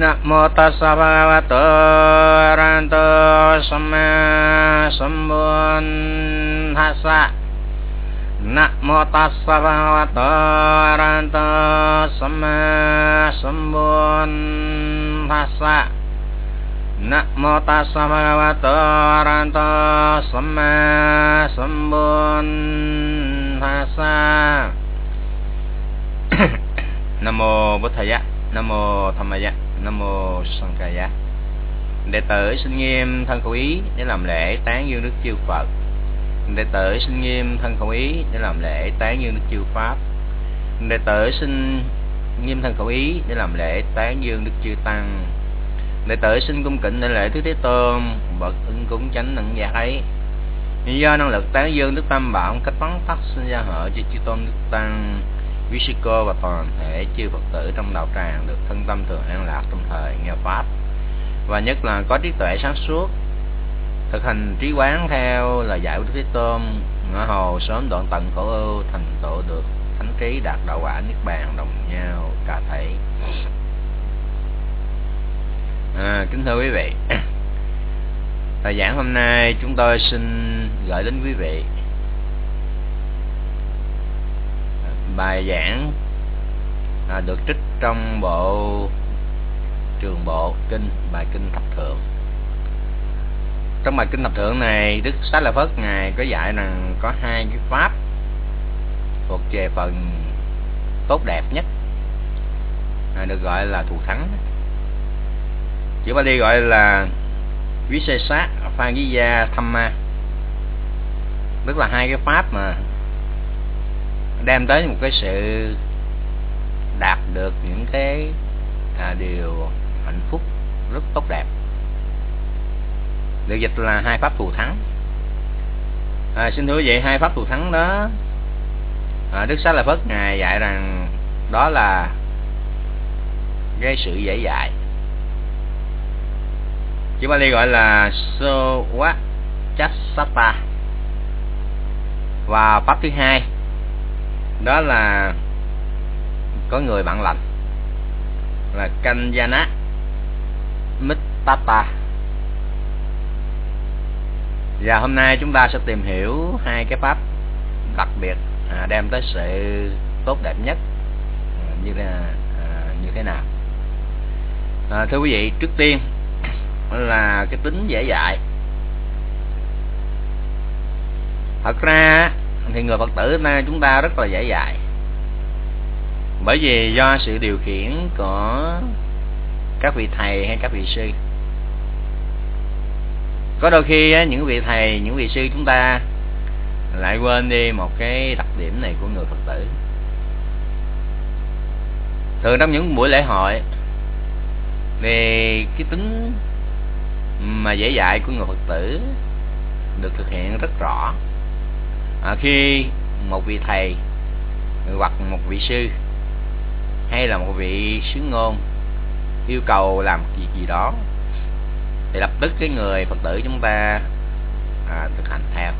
นะโมตัสสะภะคะวะโตอะระหะโตสัมมาสัมพุทธัสสะนะโมตัสสะภะคะวะโตอะระหะโตสัมมาสัมพุทธัสสะนะโมตัสสะภะคะวะโตอะระหะโตสัมมาสัมพุทธัสสะ Nam mô Bụt Thầy Nam mô Tham Maya Nam mô Sankaya Đệ tử xin nghiêm thân khẩu ý để làm lễ tán dương đức chư Phật. Đệ tử xin nghiêm thân khẩu ý để làm lễ tán dương đức chư Pháp. Đệ tử xin nghiêm thân khẩu ý để làm lễ tán dương đức chư Tăng. Đệ tử xin cung kính để lễ Thứ Thế Tôn, Bậc ưng cúng chánh nặng giác ấy. Do năng lực tán dương Đức Tam Bảo cách vắng tắt sinh ra hộ cho chư Tôn Đức Tăng. Vishiko và toàn thể chư Phật tử trong đạo tràng được thân tâm thường an lạc trong thời nghe Pháp. Và nhất là có trí tuệ sáng suốt thực hành trí quán theo lời dạy của Đức Thế Tôn ngõ hồ sớm đoạn tận khổ ưu thành tựu được thánh trí đạt đạo quả niết bàn đồng nhau cả thể à, kính thưa quý vị thời giảng hôm nay chúng tôi xin gửi đến quý vị bài giảng à, được trích trong bộ trường bộ kinh bài kinh thập thượng. Trong bài kinh thập thượng này đức xá lợi phất ngài có dạy rằng có hai cái pháp thuộc về phần tốt đẹp nhất à, được gọi là thù thắng. Chữ Bali gọi là quý xê sát phan với gia thăm ma. Tức là hai cái pháp mà đem tới một cái sự đạt được những cái à, điều hạnh phúc rất tốt đẹp. Được dịch là hai pháp thù thắng. À, xin thưa vậy hai pháp thù thắng đó à, đức xá lợi phất ngài dạy rằng đó là cái sự dễ dạy chữ Bali gọi là Sowa Chassata và pháp thứ hai đó là có người bạn lành là Kanjana Mittata và hôm nay chúng ta sẽ tìm hiểu hai cái pháp đặc biệt à, đem tới sự tốt đẹp nhất à, như là à, như thế nào. À, thưa quý vị trước tiên là cái tính dễ dạy thật ra thì người phật tử chúng ta rất là dễ dạy bởi vì do sự điều khiển của các vị thầy hay các vị sư. Có đôi khi những vị thầy, những vị sư chúng ta lại quên đi một cái đặc điểm này của người phật tử. Thường trong những buổi lễ hội, thì cái tính mà dễ dạy của người phật tử được thực hiện rất rõ à, khi một vị thầy hoặc một vị sư hay là một vị sứ ngôn yêu cầu làm gì gì đó thì lập tức cái người phật tử chúng ta à, thực hành theo.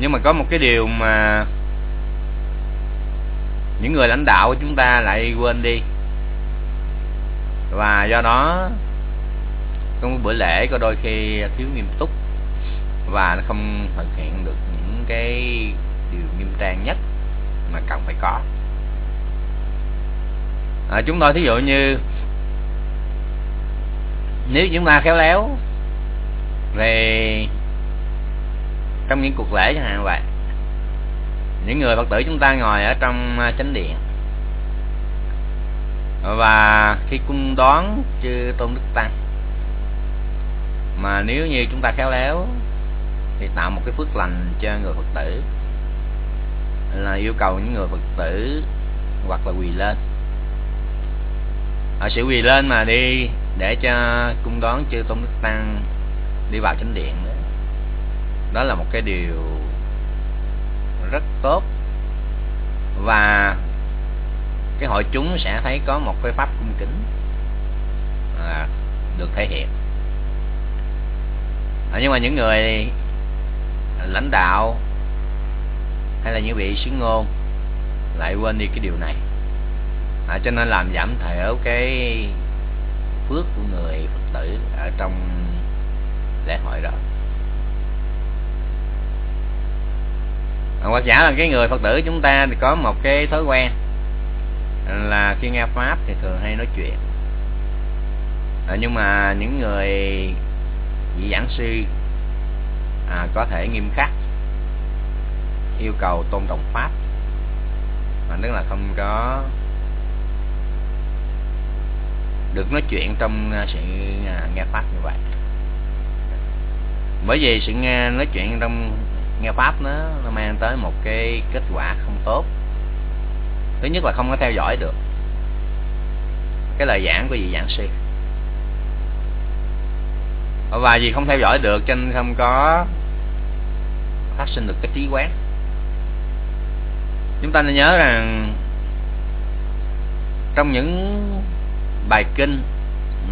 Nhưng mà có một cái điều mà những người lãnh đạo của chúng ta lại quên đi và do đó trong bữa lễ có đôi khi thiếu nghiêm túc và nó không thực hiện được những cái điều nghiêm trang nhất mà cần phải có. À, chúng tôi thí dụ như nếu chúng ta khéo léo về trong những cuộc lễ chẳng hạn vậy những người phật tử chúng ta ngồi ở trong à, chánh điện và khi cung đón chư tôn đức tăng mà nếu như chúng ta khéo léo thì tạo một cái phước lành cho người phật tử. Là yêu cầu những người phật tử hoặc là quỳ lên. Họ sẽ quỳ lên mà đi để cho cung đón chư tôn đức tăng đi vào chánh điện đó. đó là một cái điều rất tốt. Và cái hội chúng sẽ thấy có một cái pháp cung kính à, được thể hiện. À, nhưng mà những người lãnh đạo hay là những vị sứ ngôn lại quên đi cái điều này. À, cho nên làm giảm thiểu cái phước của người phật tử ở trong lễ hội đó. À, hoặc giả là cái người phật tử chúng ta thì có một cái thói quen là khi nghe pháp thì thường hay nói chuyện. À, nhưng mà những người vị giảng sư à, có thể nghiêm khắc yêu cầu tôn trọng pháp. Mà tức là không có được nói chuyện trong à, sự à, nghe pháp như vậy. Bởi vì sự nghe nói chuyện trong nghe pháp nó nó mang tới một cái kết quả không tốt. Thứ nhất là không có theo dõi được cái lời giảng của vị giảng sư. Và vì không theo dõi được cho nên không có phát sinh được cái trí quán. Chúng ta nên nhớ rằng trong những bài kinh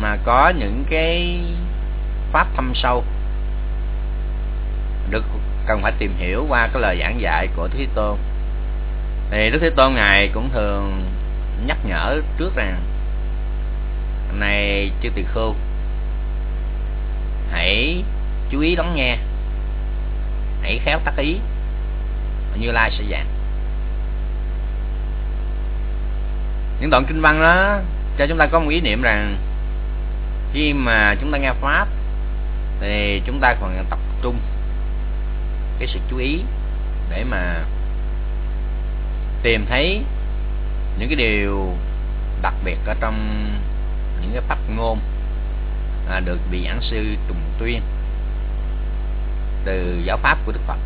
mà có những cái pháp thâm sâu, được cần phải tìm hiểu qua cái lời giảng dạy của Thế Tôn. Thì Đức Thế Tôn ngài cũng thường nhắc nhở trước rằng này chư tỳ khưu, hãy chú ý lắng nghe hãy khéo tác ý. Như lai sẽ giảng. Những đoạn kinh văn đó cho chúng ta có một ý niệm rằng khi mà chúng ta nghe pháp thì chúng ta còn tập trung cái sự chú ý để mà tìm thấy những cái điều đặc biệt ở trong những cái pháp ngôn à, được vị giảng sư trùng tuyên từ giáo pháp của đức phật.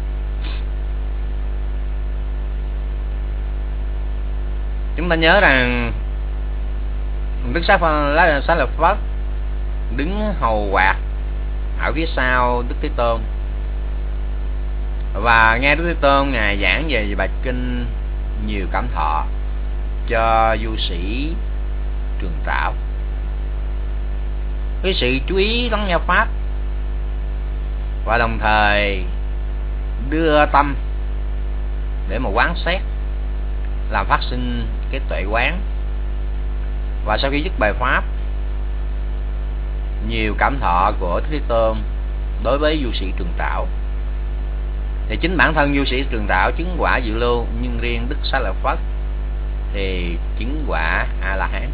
Chúng ta nhớ rằng đức xá lá Sát lợi phất đứng hầu quạt ở phía sau đức thế tôn. Và nghe đức thế tôn ngài giảng về bài kinh nhiều cảm thọ cho du sĩ trường trạo. Với sự chú ý lắng nghe pháp và đồng thời đưa tâm để mà quán xét làm phát sinh cái tuệ quán. Và sau khi dứt bài pháp nhiều cảm thọ của Thế Tôn đối với du sĩ trường trảo thì chính bản thân du sĩ trường trảo chứng quả dự lưu nhưng riêng đức xá lợi phất thì chứng quả a la hán.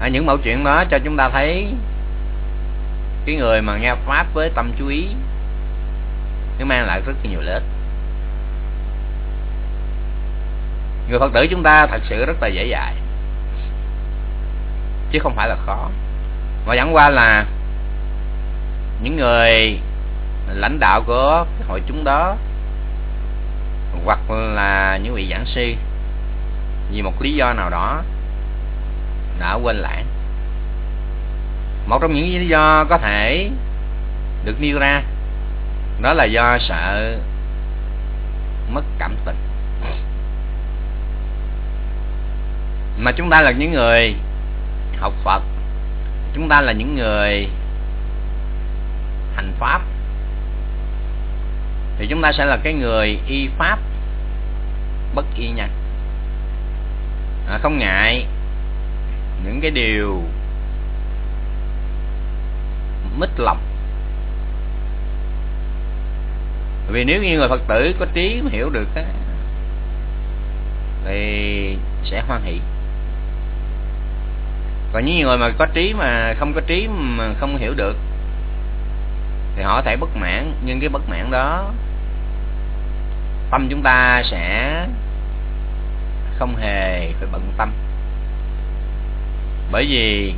À, những mẫu chuyện đó cho chúng ta thấy cái người mà nghe pháp với tâm chú ý, nó mang lại rất nhiều lợi ích. Người phật tử chúng ta thật sự rất là dễ dãi, chứ không phải là khó. Mà chẳng qua là những người lãnh đạo của cái hội chúng đó, hoặc là những vị giảng sư, vì một lý do nào đó đã quên lãng một trong những lý do có thể được nêu ra đó là do sợ mất cảm tình. Mà chúng ta là những người học Phật chúng ta là những người hành pháp thì chúng ta sẽ là cái người y pháp bất y nhân. À, không ngại những cái điều mít lòng. Vì nếu như người phật tử có trí hiểu được á, thì sẽ hoan hỷ. Còn những người mà có trí mà không có trí mà không hiểu được, thì họ có thể bất mãn. Nhưng cái bất mãn đó, tâm chúng ta sẽ không hề phải bận tâm. Bởi vì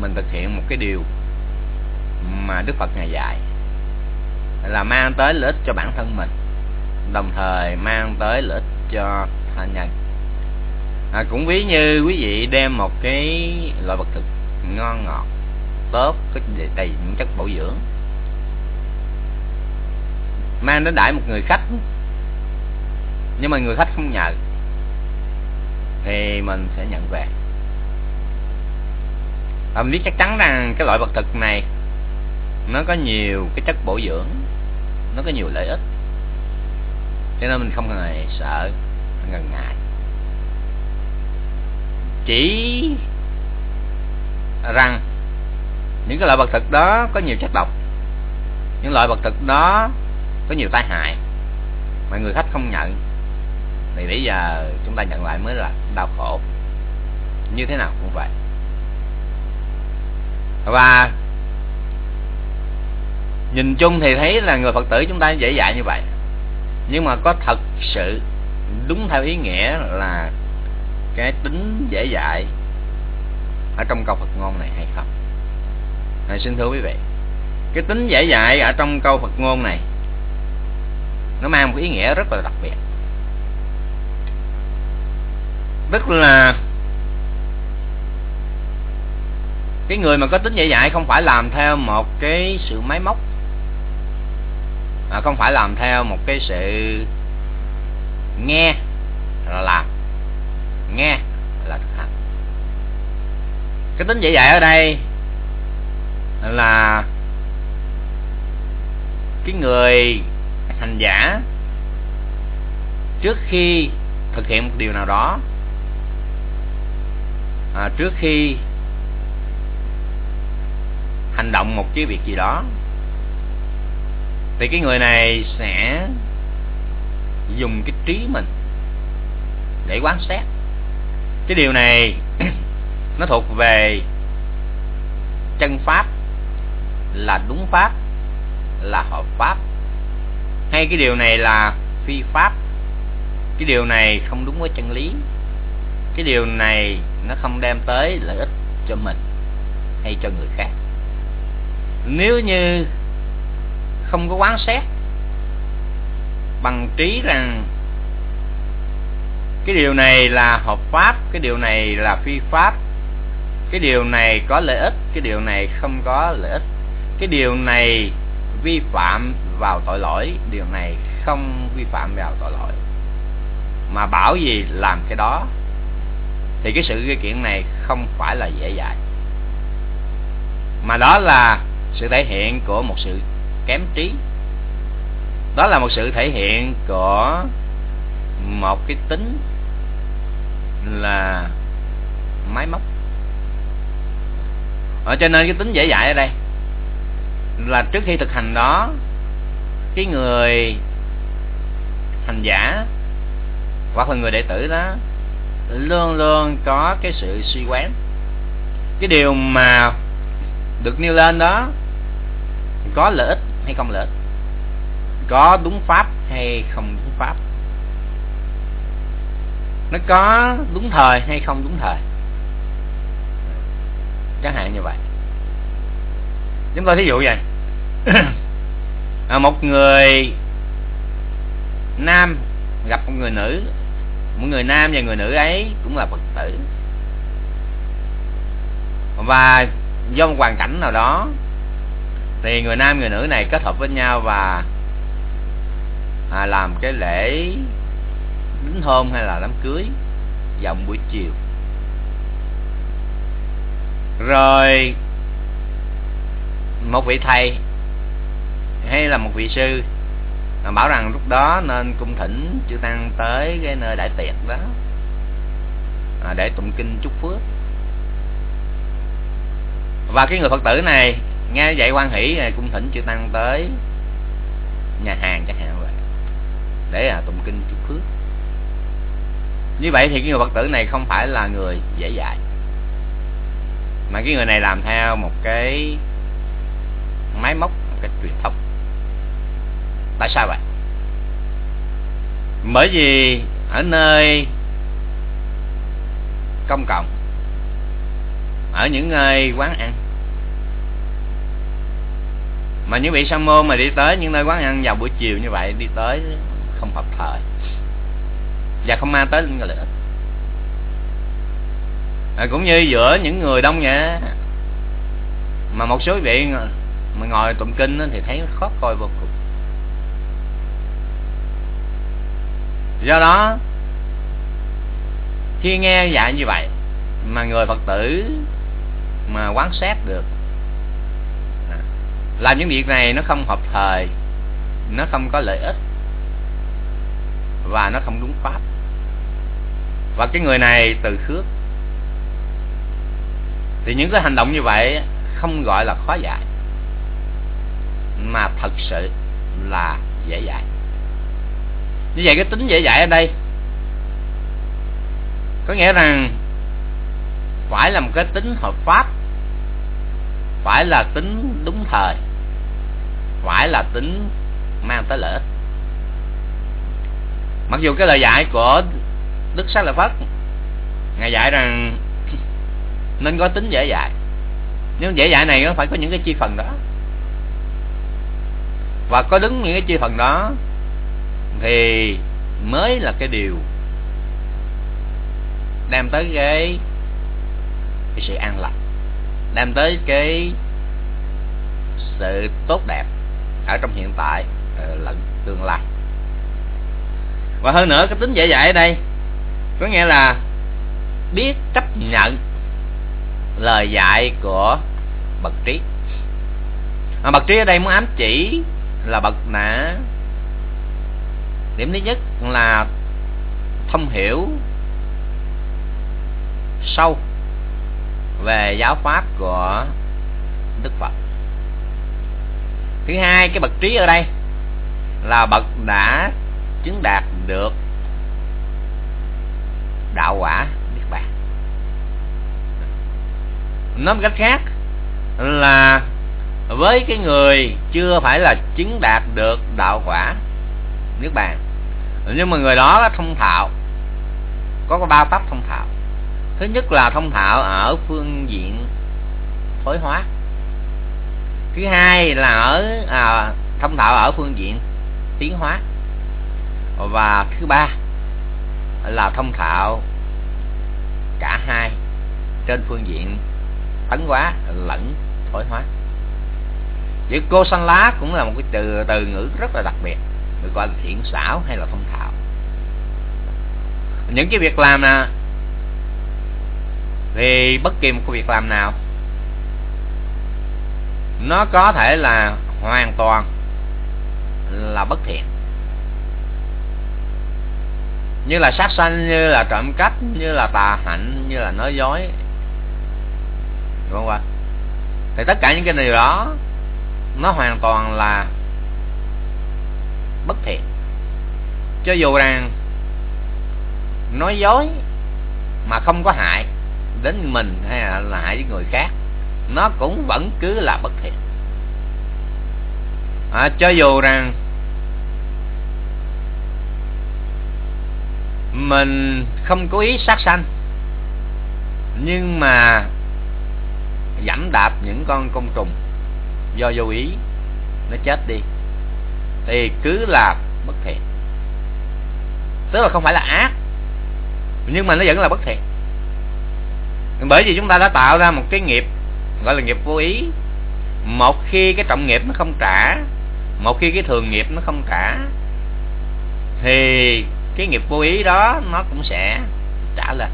mình thực hiện một cái điều mà Đức Phật ngài dạy là mang tới lợi ích cho bản thân mình đồng thời mang tới lợi ích cho tha nhân. À, cũng ví như quý vị đem một cái loại vật thực ngon ngọt tốt có đầy những chất bổ dưỡng mang đến đãi một người khách. Nhưng mà người khách không nhận thì mình sẽ nhận về. Và mình biết chắc chắn rằng cái loại vật thực này nó có nhiều cái chất bổ dưỡng. Nó có nhiều lợi ích. Cho nên mình không hề sợ ngần ngại. Chỉ rằng những cái loại vật thực đó có nhiều chất độc, những loại vật thực đó có nhiều tai hại mà người khách không nhận, thì bây giờ chúng ta nhận lại mới là đau khổ. Như thế nào cũng vậy. Và nhìn chung thì thấy là người phật tử chúng ta dễ dãi như vậy nhưng mà có thật sự đúng theo ý nghĩa là cái tính dễ dãi ở trong câu Phật ngôn này hay không? À, xin thưa quý vị, cái tính dễ dãi ở trong câu Phật ngôn này nó mang một ý nghĩa rất là đặc biệt. Tức là cái người mà có tính dễ dãi không phải làm theo một cái sự máy móc à, không phải làm theo một cái sự nghe là làm. Nghe là thực hành. Cái tính dễ dạy ở đây là cái người hành giả trước khi thực hiện một điều nào đó à, trước khi hành động một cái việc gì đó thì cái người này sẽ dùng cái trí mình để quan sát. Cái điều này nó thuộc về chân pháp là đúng pháp, là hợp pháp. Hay cái điều này là phi pháp. Cái điều này không đúng với chân lý. Cái điều này nó không đem tới lợi ích cho mình hay cho người khác. Nếu như không có quán xét. Bằng trí rằng cái điều này là hợp pháp, cái điều này là phi pháp. Cái điều này có lợi ích, cái điều này không có lợi ích. Cái điều này vi phạm vào tội lỗi, điều này không vi phạm vào tội lỗi. Mà bảo gì làm cái đó, thì cái sự gây kiện này không phải là dễ dàng mà đó là sự thể hiện của một sự kém trí. Đó là một sự thể hiện của một cái tính là máy móc. Ở cho nên cái tính dễ dãi ở đây là trước khi thực hành đó, cái người hành giả, hoặc là người đệ tử đó, luôn luôn có cái sự suy quán. Cái điều mà được nêu lên đó, có lợi ích hay không lợi ích có đúng pháp hay không đúng pháp? Nó có đúng thời hay không đúng thời? Chẳng hạn như vậy. Chúng tôi thí dụ vậy. À, một người nam gặp một người nữ một người nam và người nữ ấy cũng là phật tử. Và do một hoàn cảnh nào đó thì người nam người nữ này kết hợp với nhau và à, làm cái lễ đính hôn hay là đám cưới vào buổi chiều. Rồi một vị thầy hay là một vị sư mà bảo rằng lúc đó nên cung thỉnh chư tăng tới cái nơi đại tiệc đó à, để tụng kinh chúc phước. Và cái người phật tử này nghe vậy quan hỷ cung thỉnh chư tăng tới nhà hàng chẳng hạn vậy để à, tụng kinh chúc phước. Như vậy thì cái người phật tử này không phải là người dễ dạy mà cái người này làm theo một cái máy móc một cái truyền thống tại sao vậy? Bởi vì ở nơi công cộng ở những nơi quán ăn mà những vị sa môn mà đi tới những nơi quán ăn vào buổi chiều như vậy đi tới không hợp thời. Và không mang tới những lợi ích. À, cũng như giữa những người đông nhà mà một số vị mà ngồi tụng kinh thì thấy khó coi vô cùng. Do đó khi nghe dạy như vậy mà người phật tử mà quán sát được làm những việc này nó không hợp thời, nó không có lợi ích, và nó không đúng pháp. Và cái người này từ khước. Thì những cái hành động như vậy không gọi là khó dạy, mà thật sự là dễ dạy. Như vậy cái tính dễ dạy ở đây, có nghĩa rằng phải là một cái tính hợp pháp phải là tính đúng thời phải là tính mang tới lợi ích. Mặc dù cái lời dạy của đức sách lợi phất ngài dạy rằng nên có tính dễ dạy. Nhưng dễ dạy này nó phải có những cái chi phần đó. Và có đứng những cái chi phần đó thì mới là cái điều đem tới cái, cái sự an lạc đem tới cái sự tốt đẹp ở trong hiện tại ờ, lẫn tương lai. Và hơn nữa, cái tính dễ dạy ở đây, có nghĩa là biết chấp nhận lời dạy của bậc trí. Mà bậc trí ở đây muốn ám chỉ là bậc đã điểm thứ nhất là thông hiểu sâu về giáo pháp của đức phật. Thứ hai, cái bậc trí ở đây là bậc đã chứng đạt được đạo quả niết bàn. Nói một cách khác là với cái người chưa phải là chứng đạt được đạo quả niết bàn, nhưng mà người đó thông thạo, có có ba pháp thông thạo thứ nhất là thông thạo ở phương diện thối hóa. Thứ hai là ở à, thông thạo ở phương diện tiến hóa. Và thứ ba là thông thạo cả hai trên phương diện tấn hóa lẫn thối hóa. Chữ cô sanh lá cũng là một cái từ từ ngữ rất là đặc biệt được gọi là thiện xảo hay là thông thạo. Những cái việc làm nè thì bất kỳ một cái việc làm nào, nó có thể là hoàn toàn là bất thiện. Như là sát sanh, như là trộm cắp, như là tà hạnh, như là nói dối, đúng không ạ? Thì tất cả những cái điều đó, nó hoàn toàn là bất thiện. Cho dù rằng nói dối mà không có hại đến mình hay là, hại với người khác nó cũng vẫn cứ là bất thiện. À, cho dù rằng mình không có ý sát sanh nhưng mà dẫm đạp những con côn trùng do vô ý nó chết đi thì cứ là bất thiện. Tức là không phải là ác nhưng mà nó vẫn là bất thiện bởi vì chúng ta đã tạo ra một cái nghiệp gọi là nghiệp vô ý. Một khi cái trọng nghiệp nó không trả một khi cái thường nghiệp nó không trả thì cái nghiệp vô ý đó nó cũng sẽ trả lên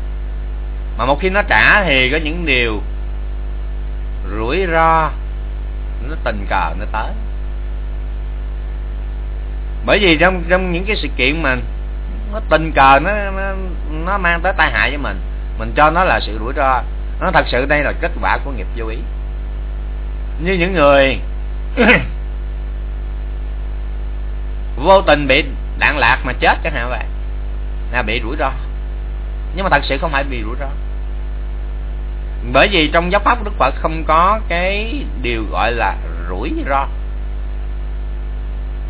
mà một khi nó trả thì có những điều rủi ro nó tình cờ nó tới. Bởi vì trong trong những cái sự kiện mà nó tình cờ nó nó, nó mang tới tai hại cho mình mình cho nó là sự rủi ro. Nó thật sự đây là kết quả của nghiệp vô ý. Như những người vô tình bị đạn lạc mà chết chẳng hạn vậy, là bị rủi ro. Nhưng mà thật sự không phải bị rủi ro. Bởi vì trong giáo pháp của đức phật không có cái điều gọi là rủi ro,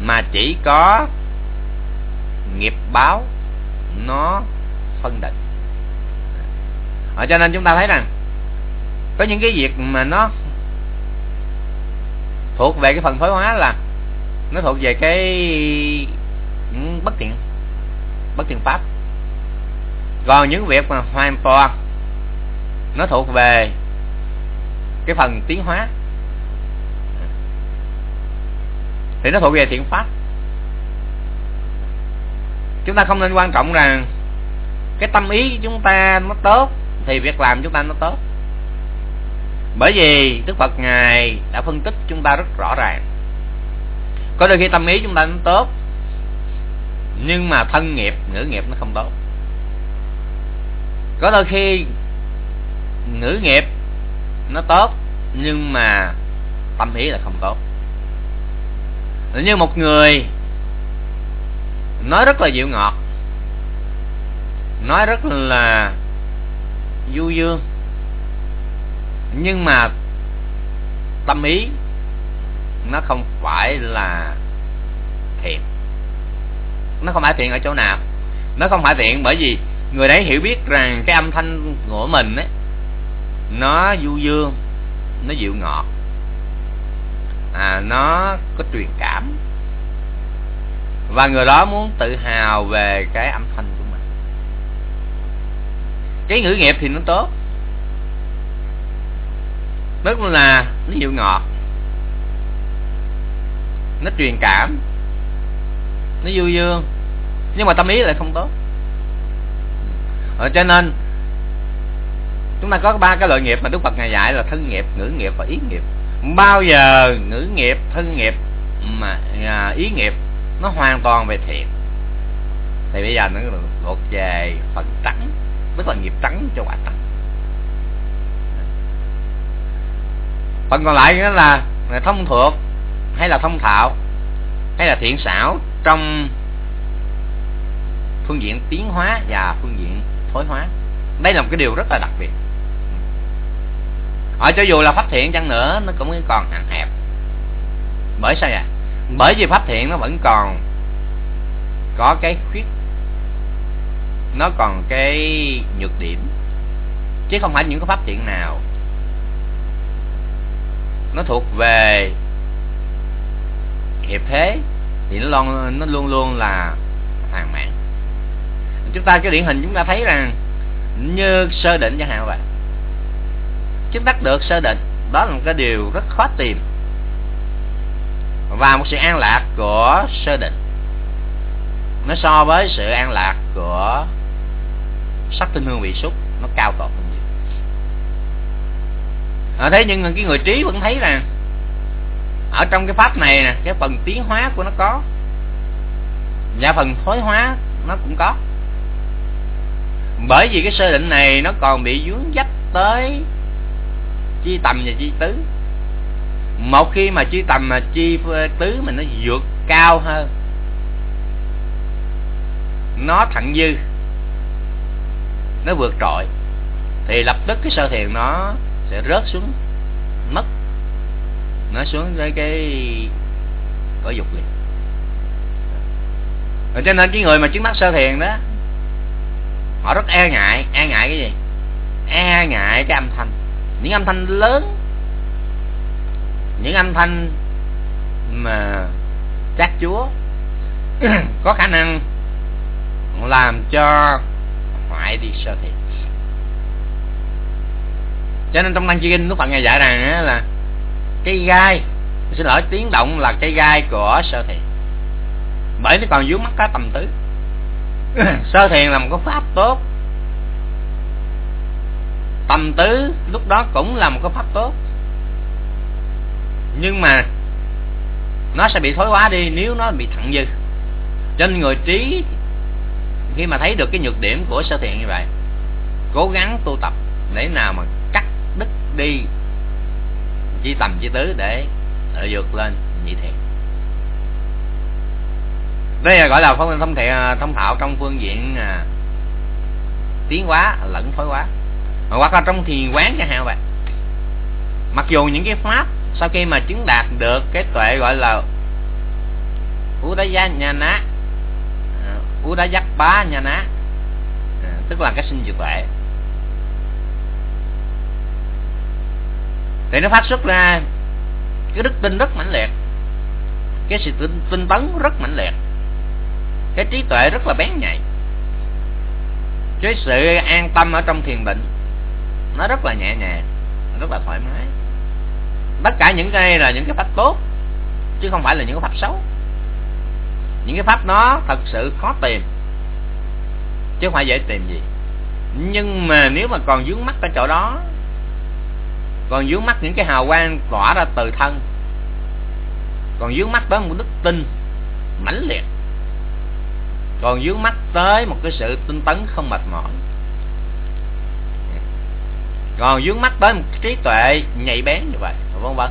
mà chỉ có nghiệp báo nó phân định ở cho nên chúng ta thấy rằng, có những cái việc mà nó thuộc về cái phần thối hóa là nó thuộc về cái ừ, bất thiện bất thiện pháp. Còn những việc mà hoàn toàn nó thuộc về cái phần tiến hóa, thì nó thuộc về thiện pháp. Chúng ta không nên quan trọng rằng cái tâm ý chúng ta nó tốt thì việc làm chúng ta nó tốt. Bởi vì đức phật ngài đã phân tích chúng ta rất rõ ràng. Có đôi khi tâm ý chúng ta nó tốt, nhưng mà thân nghiệp, ngữ nghiệp nó không tốt. Có đôi khi ngữ nghiệp nó tốt, nhưng mà tâm ý là không tốt. Như một người nói rất là dịu ngọt, nói rất là du dương. Nhưng mà tâm ý nó không phải là thiện. Nó không phải thiện ở chỗ nào. Nó không phải thiện bởi vì người đấy hiểu biết rằng cái âm thanh của mình ấy, nó du dương, nó dịu ngọt. À nó có truyền cảm. Và người đó muốn tự hào về cái âm thanh của cái ngữ nghiệp thì nó tốt. Tức là nó hiệu ngọt. Nó truyền cảm. Nó vui dương. Nhưng mà tâm ý lại không tốt. Ở cho nên chúng ta có ba cái loại nghiệp mà đức phật ngài dạy là thân nghiệp ngữ nghiệp và ý nghiệp. Bao giờ ngữ nghiệp thân nghiệp mà à, ý nghiệp nó hoàn toàn về thiện thì bây giờ nó thuộc về phần trắng tức là nghiệp trắng cho quả trắng phần còn lại nữa là thông thuộc, hay là thông thạo, hay là thiện xảo trong phương diện tiến hóa và phương diện thối hóa. Đây là một cái điều rất là đặc biệt. Ở cho dù là pháp thiện chăng nữa, nó cũng còn hạn hẹp. Bởi sao vậy? Bởi vì pháp thiện nó vẫn còn có cái khuyết nó còn cái nhược điểm, chứ không phải những cái pháp thiện nào. Nó thuộc về hiệp thế, thì nó luôn nó luôn luôn là hoàn mạng. Chúng ta cái điển hình chúng ta thấy rằng như sơ định chẳng hạn vậy. Chứng đắc được sơ định, đó là một cái điều rất khó tìm. Và một sự an lạc của sơ định. Nó so với sự an lạc của sắc tinh hương vị xúc nó cao tột hơn nhiều. À, thế nhưng cái người trí vẫn thấy là ở trong cái pháp này nè cái phần tiến hóa của nó có. Và phần thối hóa nó cũng có. Bởi vì cái sơ định này nó còn bị dướng dắt tới chi tầm và chi tứ. Một khi mà chi tầm mà chi tứ mình nó vượt cao hơn nó thẳng dư nó vượt trội, thì lập tức cái sơ thiền nó sẽ rớt xuống, mất, nó xuống với cái cõi dục liền. Rồi cho nên cái người mà chứng mắt sơ thiền đó, họ rất e ngại e ngại cái gì? E ngại cái âm thanh. Những âm thanh lớn, những âm thanh mà chát chúa, có khả năng làm cho hoại đi sơ thiền cho nên trong tăng chi kinh lúc phật ngài dạy rằng là cây gai xin lỗi tiếng động là cây gai của sơ thiền. Bởi nó còn vướng mắt cái tầm tứ. Sơ thiền là một cái pháp tốt. Tầm tứ lúc đó cũng là một cái pháp tốt. Nhưng mà nó sẽ bị thối hóa đi nếu nó bị thặng dư. Cho nên người trí khi mà thấy được cái nhược điểm của sơ thiện như vậy cố gắng tu tập để nào mà cắt đứt đi chi tầm chi tứ để vượt lên nhị thiện. Đây là gọi là phong thông thiện à, thông thạo trong phương diện à, tiến hóa lẫn thối hóa. Hoặc là trong thiền quán chẳng hạn vậy. Mặc dù những cái pháp sau khi mà chứng đạt được cái tuệ gọi là Udaya Nhana Udayappa Nhana à, tức là cái sinh diệt tuệ thì nó phát xuất ra cái đức tin rất mãnh liệt. Cái sự tinh, tinh tấn rất mãnh liệt. Cái trí tuệ rất là bén nhạy. Cái sự an tâm ở trong thiền định nó rất là nhẹ nhàng rất là thoải mái. Tất cả những cái này là những cái pháp tốt chứ không phải là những cái pháp xấu những cái pháp đó thật sự khó tìm, chứ không phải dễ tìm gì. Nhưng mà nếu mà còn dướng mắt ở chỗ đó, còn dướng mắt những cái hào quang tỏa ra từ thân, còn dướng mắt tới một đức tin mãnh liệt, còn dướng mắt tới một cái sự tinh tấn không mệt mỏi, còn dướng mắt tới một trí tuệ nhạy bén như vậy, vân vân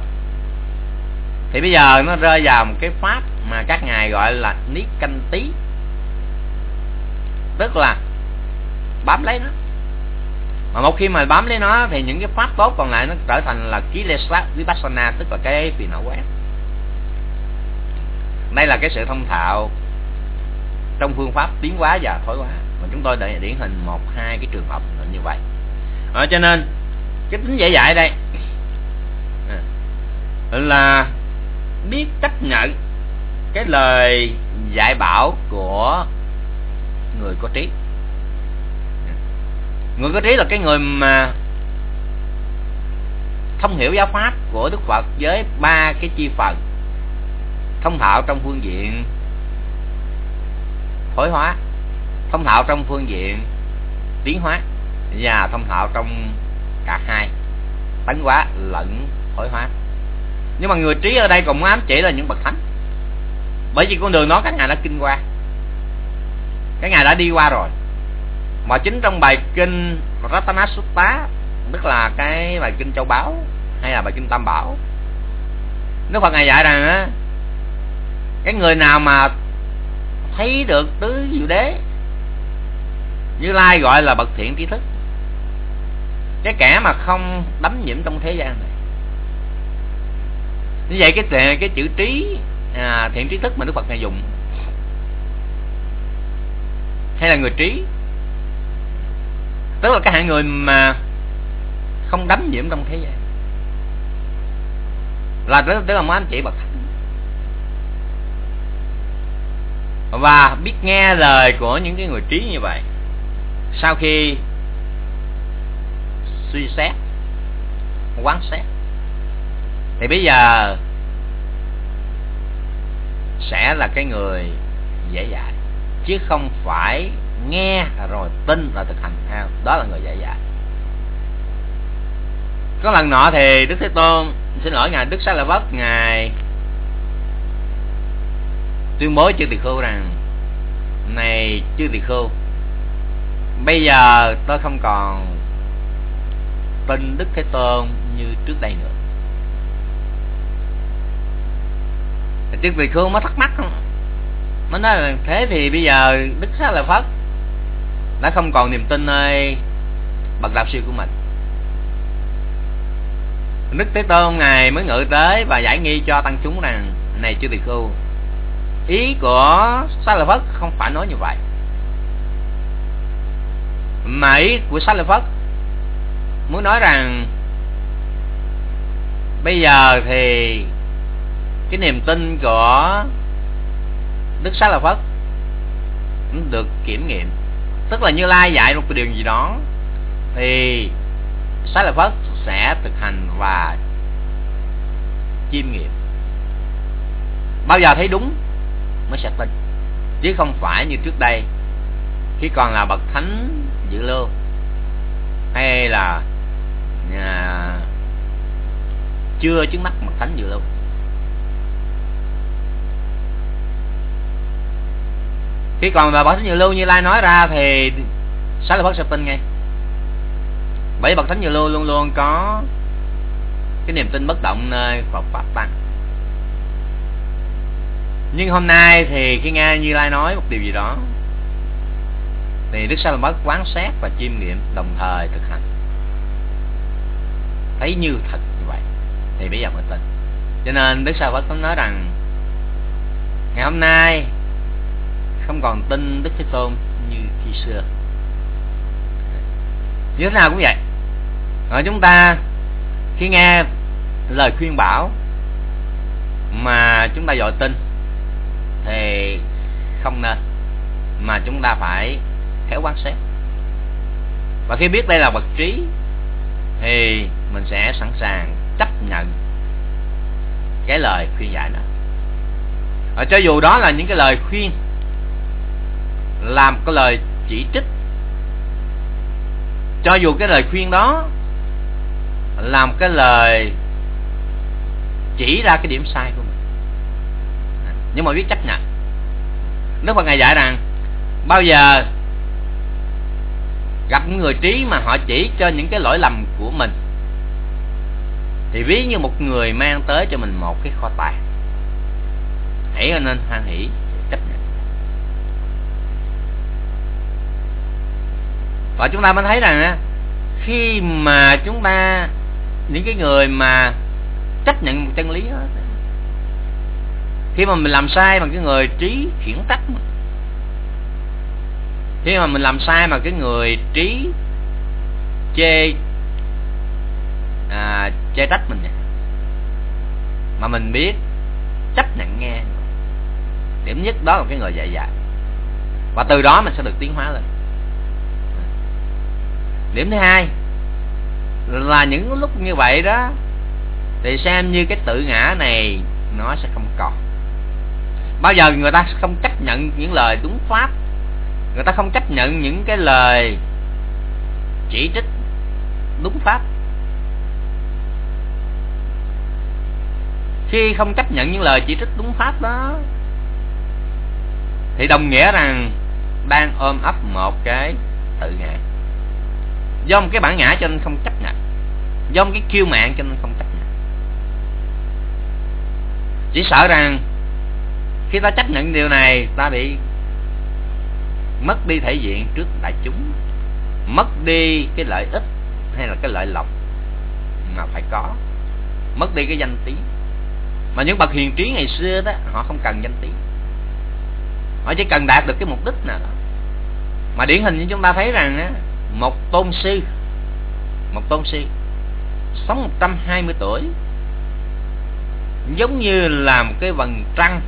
thì bây giờ nó rơi vào một cái pháp mà các ngài gọi là niết canh tí. Tức là bám lấy nó. Mà một khi mà bám lấy nó thì những cái pháp tốt còn lại nó trở thành là ký lê sát vipassana tức là cái phiền não quán đây là cái sự thông thạo trong phương pháp tiến hóa và thối hóa. Mà chúng tôi đã điển hình một hai cái trường hợp như vậy. À, cho nên cái tính dễ dạy đây à, là biết chấp nhận cái lời dạy bảo của người có trí. Người có trí là cái người mà thông hiểu giáo pháp của đức phật với ba cái chi phần thông thạo trong phương diện thối hóa, thông thạo trong phương diện tiến hóa và thông thạo trong cả hai, tánh hóa lẫn thối hóa nhưng mà người trí ở đây còn muốn ám chỉ là những bậc thánh. Bởi vì con đường đó các ngài đã kinh qua. Các ngài đã đi qua rồi. Mà chính trong bài kinh Ratana Sutta tức là cái bài kinh châu Báo hay là bài kinh tam bảo, Đức Phật ngài dạy rằng á, cái người nào mà thấy được tứ diệu đế, như lai gọi là bậc thiện trí thức, cái kẻ mà không đắm nhiễm trong thế gian này như vậy cái cái chữ trí à, thiện trí thức mà đức phật này dùng. Hay là người trí. Tức là cái hạng người mà không đắm nhiễm trong thế gian. Là tức, tức là mấy anh chị bậc thánh. Và biết nghe lời của những cái người trí như vậy sau khi suy xét quán xét thì bây giờ sẽ là cái người dễ dạy chứ không phải nghe rồi tin rồi thực hành. Theo đó là người dễ dạy có lần nọ thì đức thế tôn, xin lỗi ngài, đức xá lợi vất ngài tuyên bố chư tỳ khưu rằng, này chư tỳ khưu, bây giờ tôi không còn tin đức thế tôn như trước đây nữa. Chư tỳ khương mới thắc mắc mới nói là thế thì bây giờ đức xá lợi phất đã không còn niềm tin nơi bậc đạo sư của mình. Đức thế tôn ngài mới ngự tới và giải nghi cho tăng chúng rằng này chưa tỳ khưu ý của xá lợi phất không phải nói như vậy. Mà ý của xá lợi phất muốn nói rằng bây giờ thì cái niềm tin của đức xá lợi phất được kiểm nghiệm. Tức là như lai dạy một điều gì đó thì xá lợi phất sẽ thực hành và chiêm nghiệm. Bao giờ thấy đúng mới sẽ tin chứ không phải như trước đây khi còn là bậc thánh dự lưu hay là à, chưa chứng mắt bậc thánh dự lưu khi còn là bậc thánh nhiều lưu như lai nói ra thì sáu là bất sẽ tin ngay. Bởi bậc thánh nhiều lưu luôn luôn có cái niềm tin bất động nơi Phật pháp tăng. Nhưng hôm nay thì khi nghe như lai nói một điều gì đó, thì đức sa la mất quán xét và chiêm nghiệm đồng thời thực hành. Thấy như thật như vậy, thì bây giờ mới tin. Cho nên đức sa la có nói rằng, ngày hôm nay không còn tin đức thế tôn như khi xưa. Như thế nào cũng vậy. Ở chúng ta khi nghe lời khuyên bảo mà chúng ta dội tin thì không nên, mà chúng ta phải khéo quan sát và khi biết đây là vật trí thì mình sẽ sẵn sàng chấp nhận cái lời khuyên giải đó. Ở cho dù đó là những cái lời khuyên làm cái lời chỉ trích. Cho dù cái lời khuyên đó làm cái lời chỉ ra cái điểm sai của mình. Nhưng mà biết chấp nhận. Đức Phật ngài dạy rằng, bao giờ gặp người trí mà họ chỉ cho những cái lỗi lầm của mình, thì ví như một người mang tới cho mình một cái kho tàng. Hãy nên hoan hỷ chấp nhận và chúng ta mới thấy rằng khi mà chúng ta những cái người mà chấp nhận một chân lý đó khi mà mình làm sai mà cái người trí khiển trách khi mà mình làm sai mà cái người trí chê à, chê trách mình mà mình biết chấp nhận nghe. Điểm nhất đó là cái người dạy dạy. Và từ đó mình sẽ được tiến hóa lên điểm thứ hai là những lúc như vậy đó, thì xem như cái tự ngã này nó sẽ không còn. Bao giờ người ta không chấp nhận những lời đúng pháp, người ta không chấp nhận những cái lời chỉ trích đúng pháp. Khi không chấp nhận những lời chỉ trích đúng pháp đó, thì đồng nghĩa rằng đang ôm ấp một cái tự ngã do một cái bản ngã cho nên không chấp nhận. Do một cái kiêu mạng cho nên không chấp nhận. Chỉ sợ rằng khi ta chấp nhận điều này ta bị mất đi thể diện trước đại chúng. Mất đi cái lợi ích hay là cái lợi lộc mà phải có. Mất đi cái danh tiếng. Mà những bậc hiền trí ngày xưa đó họ không cần danh tiếng. Họ chỉ cần đạt được cái mục đích nào đó. Mà điển hình như chúng ta thấy rằng á, một tôn sư một tôn sư sống 120 tuổi. Giống như là một cái vầng trăng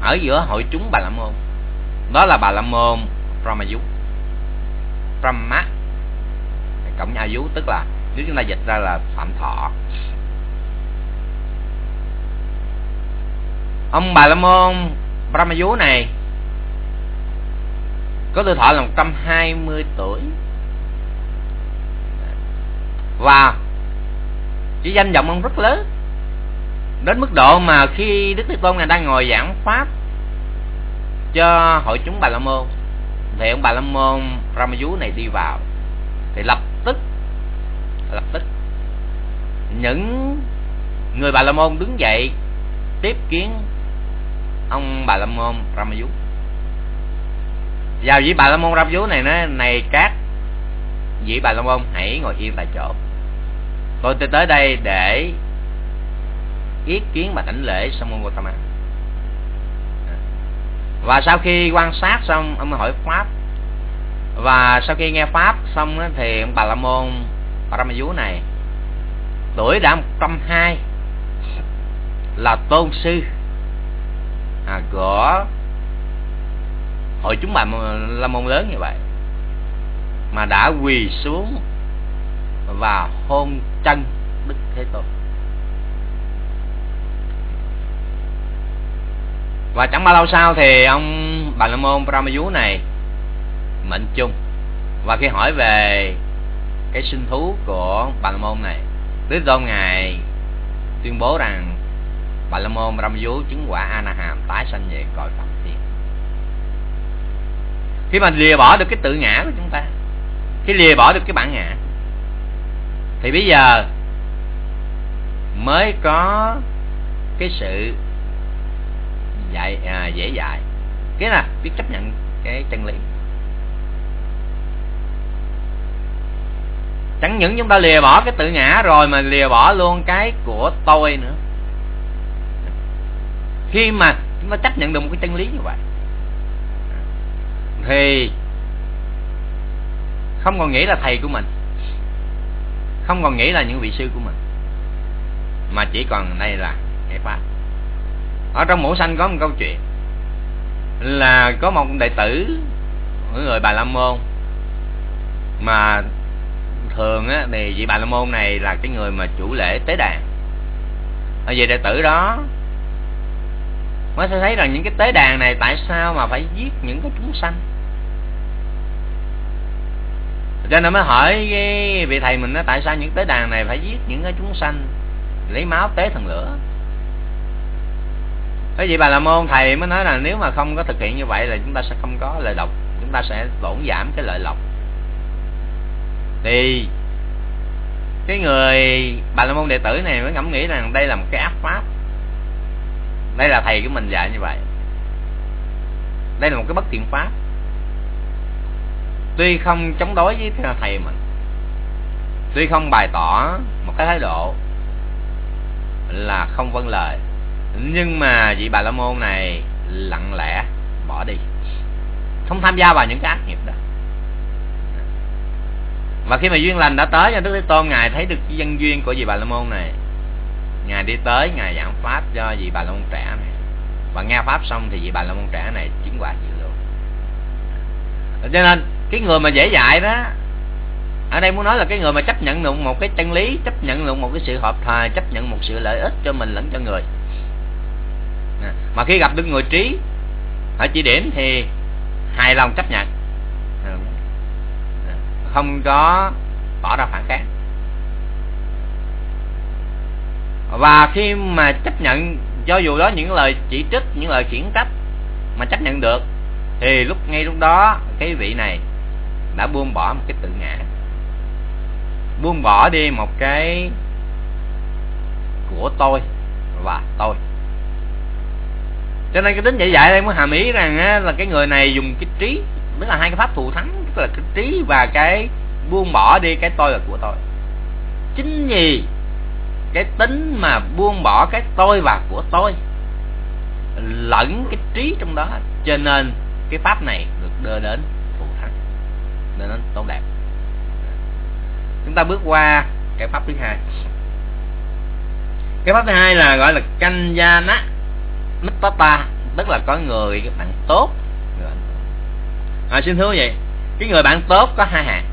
ở giữa hội chúng Bà La Môn. Đó là Bà La Môn Brahmayu Brahma cộng nhà Dú tức là nếu chúng ta dịch ra là phạm thọ. Ông Bà La Môn Brahmayu này có tuổi thọ là 120 tuổi. Và chỉ danh vọng ông rất lớn. Đến mức độ mà khi Đức Thế Tôn này đang ngồi giảng pháp cho hội chúng Bà La Môn, thì ông Bà La Môn Ramayu này đi vào, thì lập tức lập tức những người Bà La Môn đứng dậy tiếp kiến ông Bà La Môn Ramayu vào vị Bà La Môn Ramayu này nó này các vị Bà La Môn hãy ngồi yên tại chỗ. Tôi tới đây để ý kiến và đảnh lễ Samuel Gautama và sau khi quan sát xong ông hỏi pháp. Và sau khi nghe pháp xong thì ông bà la môn Paramayu này tuổi đã 102 là tôn sư à, của hội chúng bà la môn lớn như vậy. Mà đã quỳ xuống và hôn chân đức thế tôn. Và chẳng bao lâu sau thì ông bà la môn brahmayú này mệnh chung. Và khi hỏi về cái sinh thú của bà la môn này, đức tôn ngài tuyên bố rằng bà la môn brahmayú chứng quả anaham tái sanh về cõi phạm thiên khi mà lìa bỏ được cái tự ngã của chúng ta khi lìa bỏ được cái bản ngã thì bây giờ mới có cái sự dạy à, dễ dạy. Cái là biết chấp nhận cái chân lý. Chẳng những chúng ta lìa bỏ cái tự ngã rồi mà lìa bỏ luôn cái của tôi nữa. Khi mà chúng ta chấp nhận được một cái chân lý như vậy thì không còn nghĩ là thầy của mình, không còn nghĩ là những vị sư của mình, mà chỉ còn đây là cái pháp ở trong mẫu xanh có một câu chuyện là có một đệ tử của người bà la môn, mà thường á, thì vị bà la môn này là cái người mà chủ lễ tế đàn. Ở vậy đệ tử đó mới sẽ thấy rằng những cái tế đàn này tại sao mà phải giết những cái chúng sanh? Cho nên mới hỏi cái vị thầy mình đó tại sao những tế đàn này phải giết những cái chúng sanh? Lấy máu tế thần lửa. Cái vậy bà la môn, thầy mới nói là nếu mà không có thực hiện như vậy là chúng ta sẽ không có lợi lộc, chúng ta sẽ tổn giảm cái lợi lộc. Thì cái người bà la môn đệ tử này mới ngẫm nghĩ rằng đây là một cái ác pháp đây là thầy của mình dạy như vậy. Đây là một cái bất thiện pháp. Tuy không chống đối với thầy mình, tuy không bày tỏ một cái thái độ là không vâng lời, nhưng mà vị bà la môn này lặng lẽ bỏ đi. Không tham gia vào những cái ác nghiệp đó. Và khi mà duyên lành đã tới cho đức thế tôn ngài thấy được dân duyên của vị bà la môn này ngài đi tới, ngài giảng pháp cho vị bà la môn trẻ này. Và nghe pháp xong thì vị bà la môn trẻ này chứng quả diệu luôn cho nên, cái người mà dễ dạy đó, ở đây muốn nói là cái người mà chấp nhận được một cái chân lý, chấp nhận được một cái sự hợp thời chấp nhận một sự lợi ích cho mình lẫn cho người. Mà khi gặp được người trí, ở chỉ điểm thì hài lòng chấp nhận. Ừ. Không có bỏ ra phản kháng. Và khi mà chấp nhận cho dù đó những lời chỉ trích những lời khiển trách mà chấp nhận được thì lúc ngay lúc đó cái vị này đã buông bỏ một cái tự ngã. Buông bỏ đi một cái của tôi và tôi. Cho nên cái tính dạy dạy đây mới hàm ý rằng á, là cái người này dùng cái trí tức là hai cái pháp thù thắng tức là cái trí và cái buông bỏ đi cái tôi là của tôi. Chính vì cái tính mà buông bỏ cái tôi và của tôi lẫn cái trí trong đó. Cho nên cái pháp này được đưa đến thù thắng đưa đến tốt đẹp. Chúng ta bước qua cái pháp thứ hai. Cái pháp thứ hai là gọi là canh gia nát Mittata tức là có người các bạn tốt à, xin thưa vậy cái người bạn tốt có hai hạng.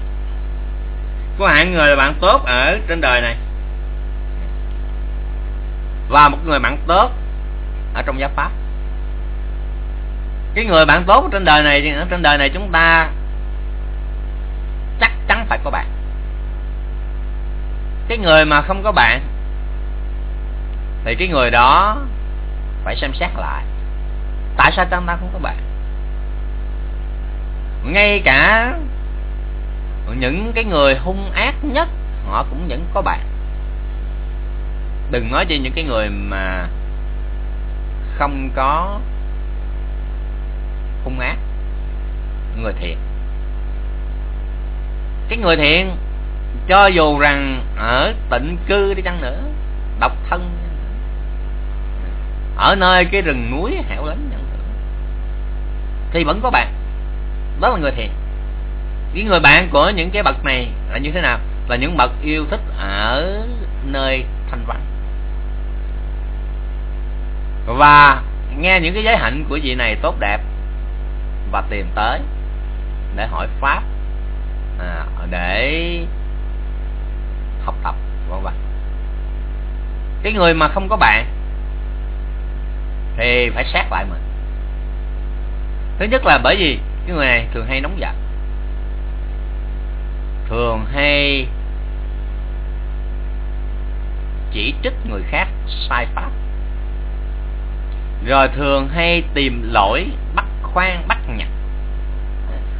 Có hạng người là bạn tốt ở trên đời này và một người bạn tốt ở trong giáo pháp. Cái người bạn tốt trên đời này ở trên đời này chúng ta chắc chắn phải có bạn. Cái người mà không có bạn thì cái người đó phải xem xét lại, tại sao chúng ta không có bạn? Ngay cả những cái người hung ác nhất, họ cũng vẫn có bạn đừng nói chi những cái người mà không có hung ác. Người thiện. Cái người thiện, cho dù rằng ở tịnh cư đi chăng nữa, độc thân ở nơi cái rừng núi hẻo lánh thì vẫn có bạn. Đó là người thiện. Cái người bạn của những cái bậc này là như thế nào? Là những bậc yêu thích ở nơi thanh vắng và nghe những cái giới hạnh của vị này tốt đẹp và tìm tới để hỏi pháp à, để học tập vân vân. Cái người mà không có bạn thì phải xét lại mình. Thứ nhất là bởi vì cái người này thường hay nóng giận thường hay chỉ trích người khác sai pháp rồi thường hay tìm lỗi, bắt khoan, bắt nhặt.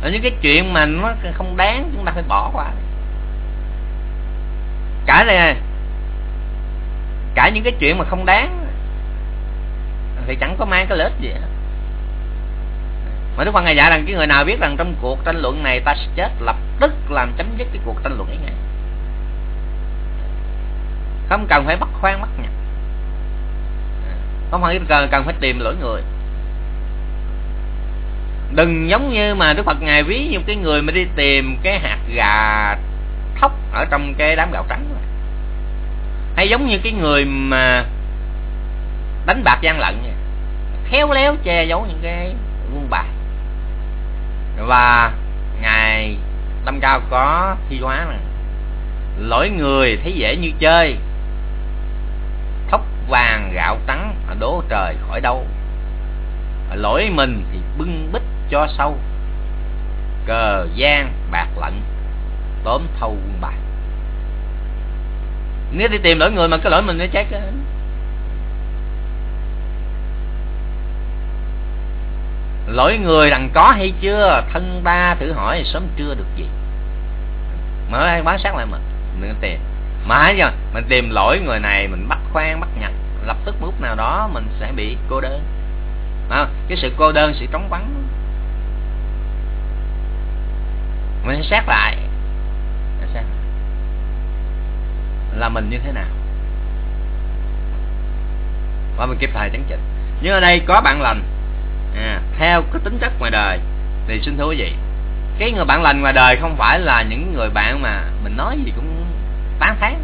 Ở những cái chuyện mà nó không đáng, chúng ta phải bỏ qua. Cả này cả những cái chuyện mà không đáng, thì chẳng có mang cái lợi ích gì hết. Mà Đức Phật ngài dạy rằng cái người nào biết rằng trong cuộc tranh luận này ta sẽ chết, lập tức làm chấm dứt cái cuộc tranh luận ấy ngay không cần phải bắt khoan, bắt nhặt không phải cần, cần phải tìm lỗi người. Đừng giống như mà Đức Phật ngài ví như cái người mà đi tìm cái hạt gà thóc ở trong cái đám gạo trắng hay giống như cái người mà đánh bạc gian lận khéo léo che giấu những cái quân bài. Và ngài tâm cao có thi hóa này lỗi người thấy dễ như chơi vàng gạo trắng đố trời khỏi đâu. Lỗi mình thì bưng bích cho sâu. Cờ gian bạc lận tóm thâu quân bài. Nếu đi tìm lỗi người mà cái lỗi mình nó chết lỗi người rằng có hay chưa? Thân ta thử hỏi, sớm chưa được gì? Mới bán sát lại mình đừng tìm mà hãy giờ mình tìm lỗi người này mình bắt khoan bắt nhặt lập tức lúc nào đó mình sẽ bị cô đơn. À, cái sự cô đơn sự trống vắng. Mình sẽ xét lại. Là mình như thế nào? Và mình kịp thời chấn chỉnh. Nhưng ở đây có bạn lành. À, theo cái tính chất ngoài đời thì xin thưa quý vị cái người bạn lành ngoài đời không phải là những người bạn mà mình nói gì cũng tán tháng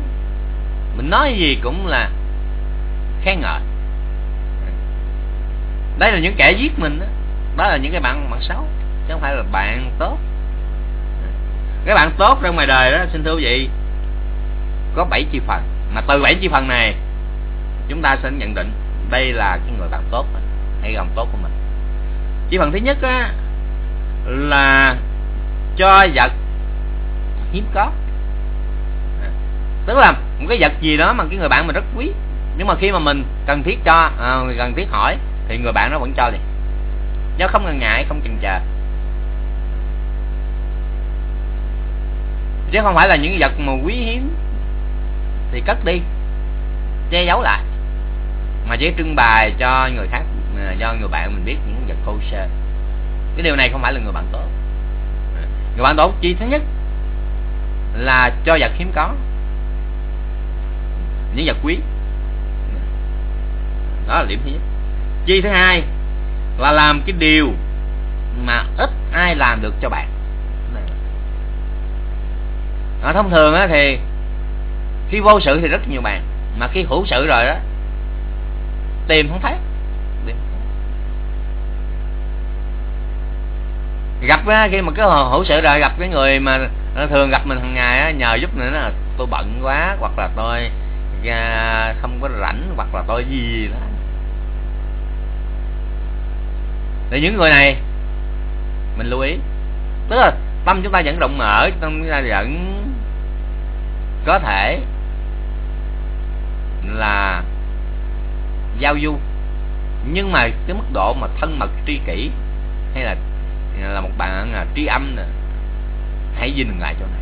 mình nói gì cũng là khen ngợi. Đây là những kẻ giết mình đó, đó là những cái bạn bạn xấu chứ không phải là bạn tốt. Cái bạn tốt ra ngoài đời đó xin thưa quý vị có 7 chi phần. Mà từ 7 chi phần này chúng ta sẽ nhận định đây là cái người bạn tốt hay lòng tốt của mình. Chi phần thứ nhất á, là cho vật hiếm có tức là một cái vật gì đó mà cái người bạn mình rất quý. Nhưng mà khi mà mình cần thiết cho à, cần thiết hỏi thì người bạn nó vẫn cho liền. Do không ngần ngại không chần chờ chứ không phải là những vật mà quý hiếm thì cất đi che giấu lại. Mà chỉ trưng bày cho người khác à, cho người bạn mình biết những vật thô sơ. Cái điều này không phải là người bạn tốt. Người bạn tốt chi thứ nhất là cho vật hiếm có những vật quý. Đó là điểm thứ nhất. Chi thứ hai là làm cái điều mà ít ai làm được cho bạn. À, thông thường á thì khi vô sự thì rất nhiều bạn mà khi hữu sự rồi đó tìm không thấy. Gặp á, khi mà cái hữu sự rồi gặp cái người mà thường gặp mình hàng ngày á, nhờ giúp nữa là tôi bận quá hoặc là tôi ra không có rảnh hoặc là tôi gì đó. Thì những người này, mình lưu ý. Tức là tâm chúng ta vẫn rộng mở, tâm chúng ta vẫn có thể là giao du. Nhưng mà cái mức độ mà thân mật, tri kỷ hay là là một bạn là tri âm nè, hãy dừng lại chỗ này.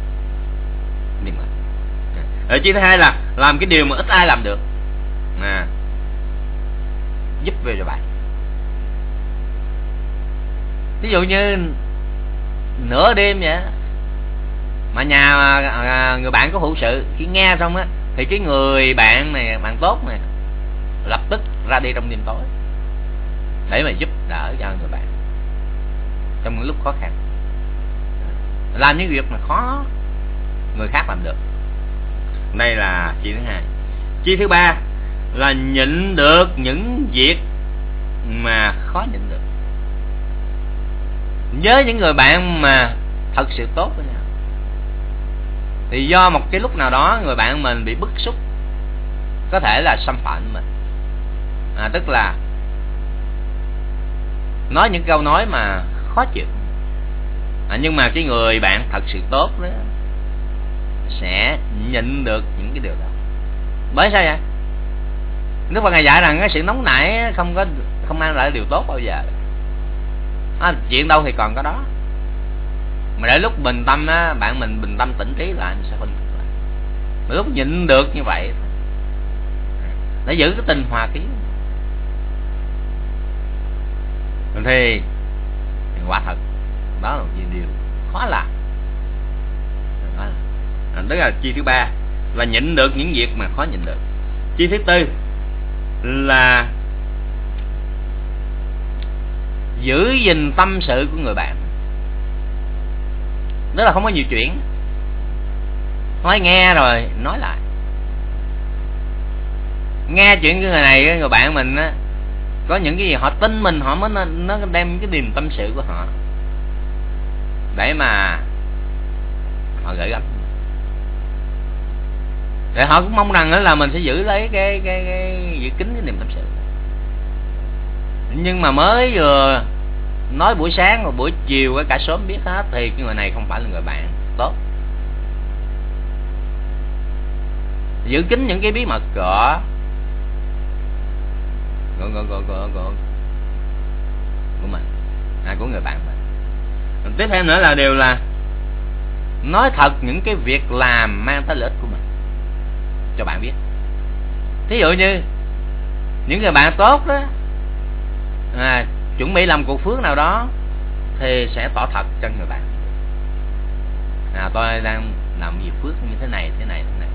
Dừng lại ở chi thứ hai là làm cái điều mà ít ai làm được. À, giúp về cho bạn. Ví dụ như nửa đêm vậy mà nhà à, người bạn có hữu sự khi nghe xong á thì cái người bạn này bạn tốt này lập tức ra đi trong đêm tối để mà giúp đỡ cho người bạn trong những lúc khó khăn. Làm những việc mà khó người khác làm được đây là chi thứ hai. Chi thứ ba là nhịn được những việc mà khó nhịn được. Với những người bạn mà thật sự tốt với nhau. Thì do một cái lúc nào đó người bạn mình bị bức xúc có thể là xâm phạm mình. À, tức là nói những câu nói mà khó chịu. À, nhưng mà cái người bạn thật sự tốt đó sẽ nhịn được những cái điều đó. Bởi sao vậy? Đức Phật ngài dạy rằng cái sự nóng nảy không có không mang lại điều tốt bao giờ. À, chuyện đâu thì còn có đó. Mà để lúc bình tâm á bạn mình bình tâm tỉnh trí lại mình sẽ bình. tích lại. Mà lúc nhịn được như vậy để giữ cái tình hòa khí thì quả thật đó là một điều khó làm. Đó là, đó là chi thứ ba là nhịn được những việc mà khó nhịn được. Chi thứ tư là giữ gìn tâm sự của người bạn. Đó là không có nhiều chuyện. Nói nghe rồi nói lại. Nghe chuyện của người này người bạn mình á, có những cái gì họ tin mình, họ mới nó đem cái niềm tâm sự của họ. Để mà họ gửi gắm để họ cũng mong rằng đó là mình sẽ giữ lấy cái cái, cái giữ kín cái niềm tâm sự. Nhưng mà mới vừa nói buổi sáng rồi buổi chiều cả sớm biết hết thì cái người này không phải là người bạn tốt. Giữ kín những cái bí mật của của của của của, của, của mình à, của người bạn mình. Tiếp theo nữa là điều là nói thật những cái việc làm mang tới lợi ích của mình cho bạn biết. Thí dụ như những người bạn tốt đó à, chuẩn bị làm cuộc phước nào đó thì sẽ tỏ thật cho người bạn. À, tôi đang làm gì phước như thế này thế này thế này.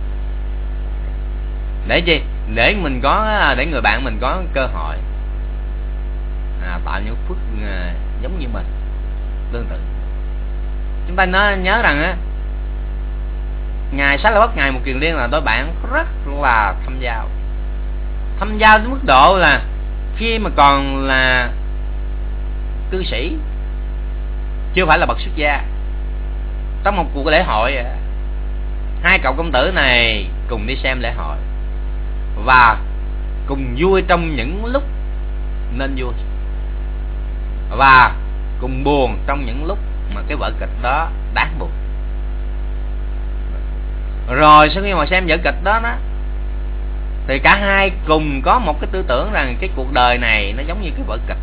Để chi để mình có à, để người bạn mình có cơ hội à, tạo những phước à, giống như mình tương tự. Chúng ta nhớ nhớ rằng á ngày sách là bất ngày một kiền liên là đối bạn rất là thâm giao. Thâm giao đến mức độ là khi mà còn là cư sĩ, chưa phải là bậc xuất gia, trong một cuộc lễ hội hai cậu công tử này cùng đi xem lễ hội và cùng vui trong những lúc nên vui và cùng buồn trong những lúc mà cái vở kịch đó đáng buồn rồi, sau khi mà xem vở kịch đó đó, thì cả hai cùng có một cái tư tưởng rằng cái cuộc đời này nó giống như cái vở kịch.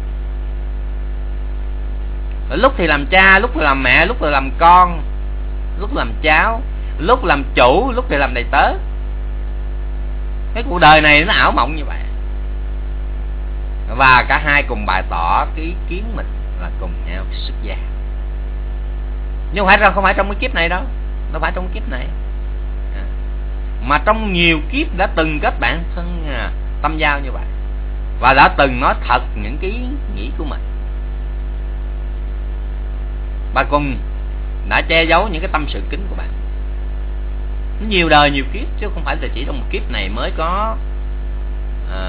Lúc thì làm cha, lúc thì làm mẹ, lúc thì làm con, lúc làm cháu, lúc làm chủ, lúc thì làm đầy tớ. Cái cuộc đời này nó ảo mộng như vậy. Và cả hai cùng bày tỏ cái ý kiến mình là cùng nhau xuất gia. Nhưng không phải ra không phải trong cái kiếp này đâu. Đâu phải trong cái kiếp này mà trong nhiều kiếp đã từng kết bạn thân à, tâm giao như vậy. Và đã từng nói thật những cái ý nghĩ của mình. Bà cùng đã che giấu những cái tâm sự kín của bạn. Nhiều đời nhiều kiếp chứ không phải là chỉ trong một kiếp này mới có à,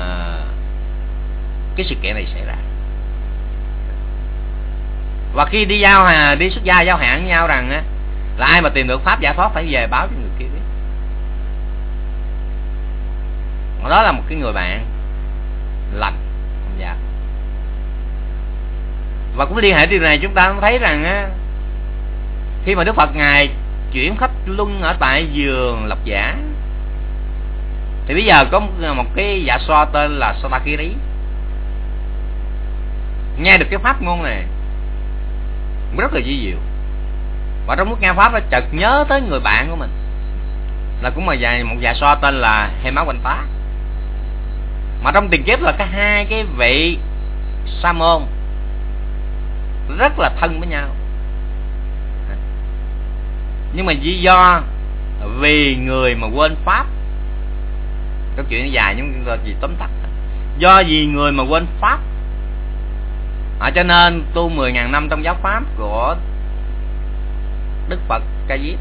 cái sự kiện này xảy ra. Và khi đi giao hà đi xuất gia giao hạn với nhau rằng á là ai mà tìm được pháp giải thoát phải về báo cho người kia biết. Đó là một cái người bạn lành dạ. Và cũng liên hệ điều này chúng ta cũng thấy rằng á, khi mà đức phật ngài chuyển khách luân ở tại giường lộc giả, thì bây giờ có một cái dạ so tên là Satakiri. Nghe được cái pháp ngôn này rất là di diệu. Và trong lúc nghe pháp nó chợt nhớ tới người bạn của mình. Là cũng mà dài một dạ so tên là Hema Quanh Tá mà trong tiền kiếp là cả hai cái vị sa môn rất là thân với nhau. Nhưng mà lý do vì người mà quên pháp câu chuyện dài nhưng chúng ta chỉ tóm tắt. Do vì người mà quên pháp à, cho nên tu 10.000 năm trong giáo pháp của Đức Phật Ca Diếp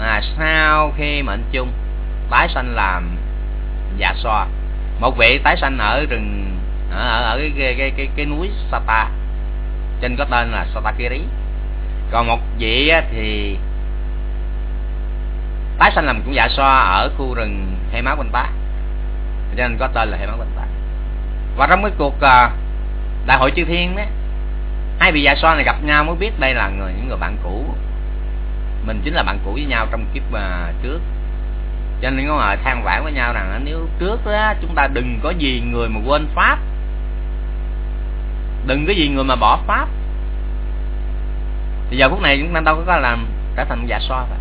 à, sau khi mệnh chung tái sanh làm dạ xoa một vị tái sanh ở rừng ở, ở cái, cái, cái, cái, cái núi Sata trên có tên là Satakiri. Còn một vị thì tái sanh làm cũng dạ xoa ở khu rừng hay máu quanh tá cho nên có tên là hay máu quanh tá và trong cái cuộc ờ, đại hội chư thiên đó hai vị dạ xoa này gặp nhau mới biết đây là người những người bạn cũ. Mình chính là bạn cũ với nhau trong kiếp ờ, trước cho nên có ngồi than vãn với nhau rằng nếu trước đó chúng ta đừng có gì người mà quên pháp. Đừng có gì người mà bỏ pháp. Thì giờ phút này chúng ta đâu có làm trở thành giả so vậy.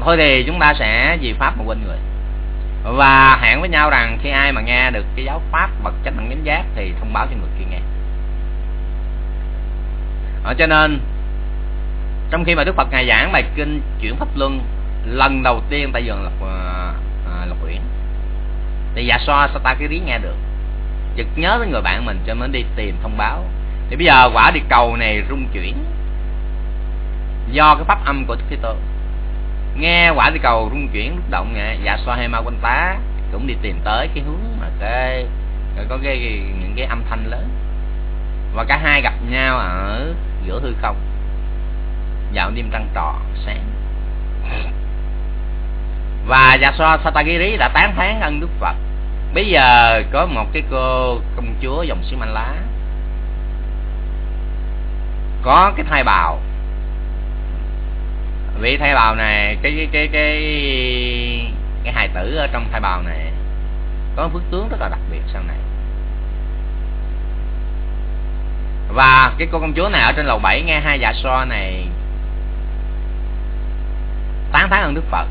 Thôi thì chúng ta sẽ vì pháp mà quên người. Và hẹn với nhau rằng khi ai mà nghe được cái giáo pháp bậc chánh đẳng chánh giác thì thông báo cho người kia nghe. Ở cho nên trong khi mà đức phật ngài giảng bài kinh chuyển pháp luân lần đầu tiên tại vườn lộc uh, lộc uyển. Thì giả so sata cái nghe được. Chực nhớ tới người bạn mình cho nên đi tìm thông báo. Thì bây giờ quả địa cầu này rung chuyển. Do cái pháp âm của Đức Thế nghe quả địa cầu rung chuyển lúc động nghe dạ so hay ma quanh tá cũng đi tìm tới cái hướng mà cái có cái, những cái âm thanh lớn. Và cả hai gặp nhau ở giữa hư không. Dạo đêm trăng tròn sáng và dạ so Satagiri đã tán thán ân Đức Phật. Bây giờ có một cái cô công chúa dòng xứ manh lá. Có cái thai bào. Vị thai bào này, cái cái cái cái cái hài tử ở trong thai bào này có phước tướng rất là đặc biệt sau này. Và cái cô công chúa này ở trên lầu 7 nghe hai dạ so này tán thán ơn đức phật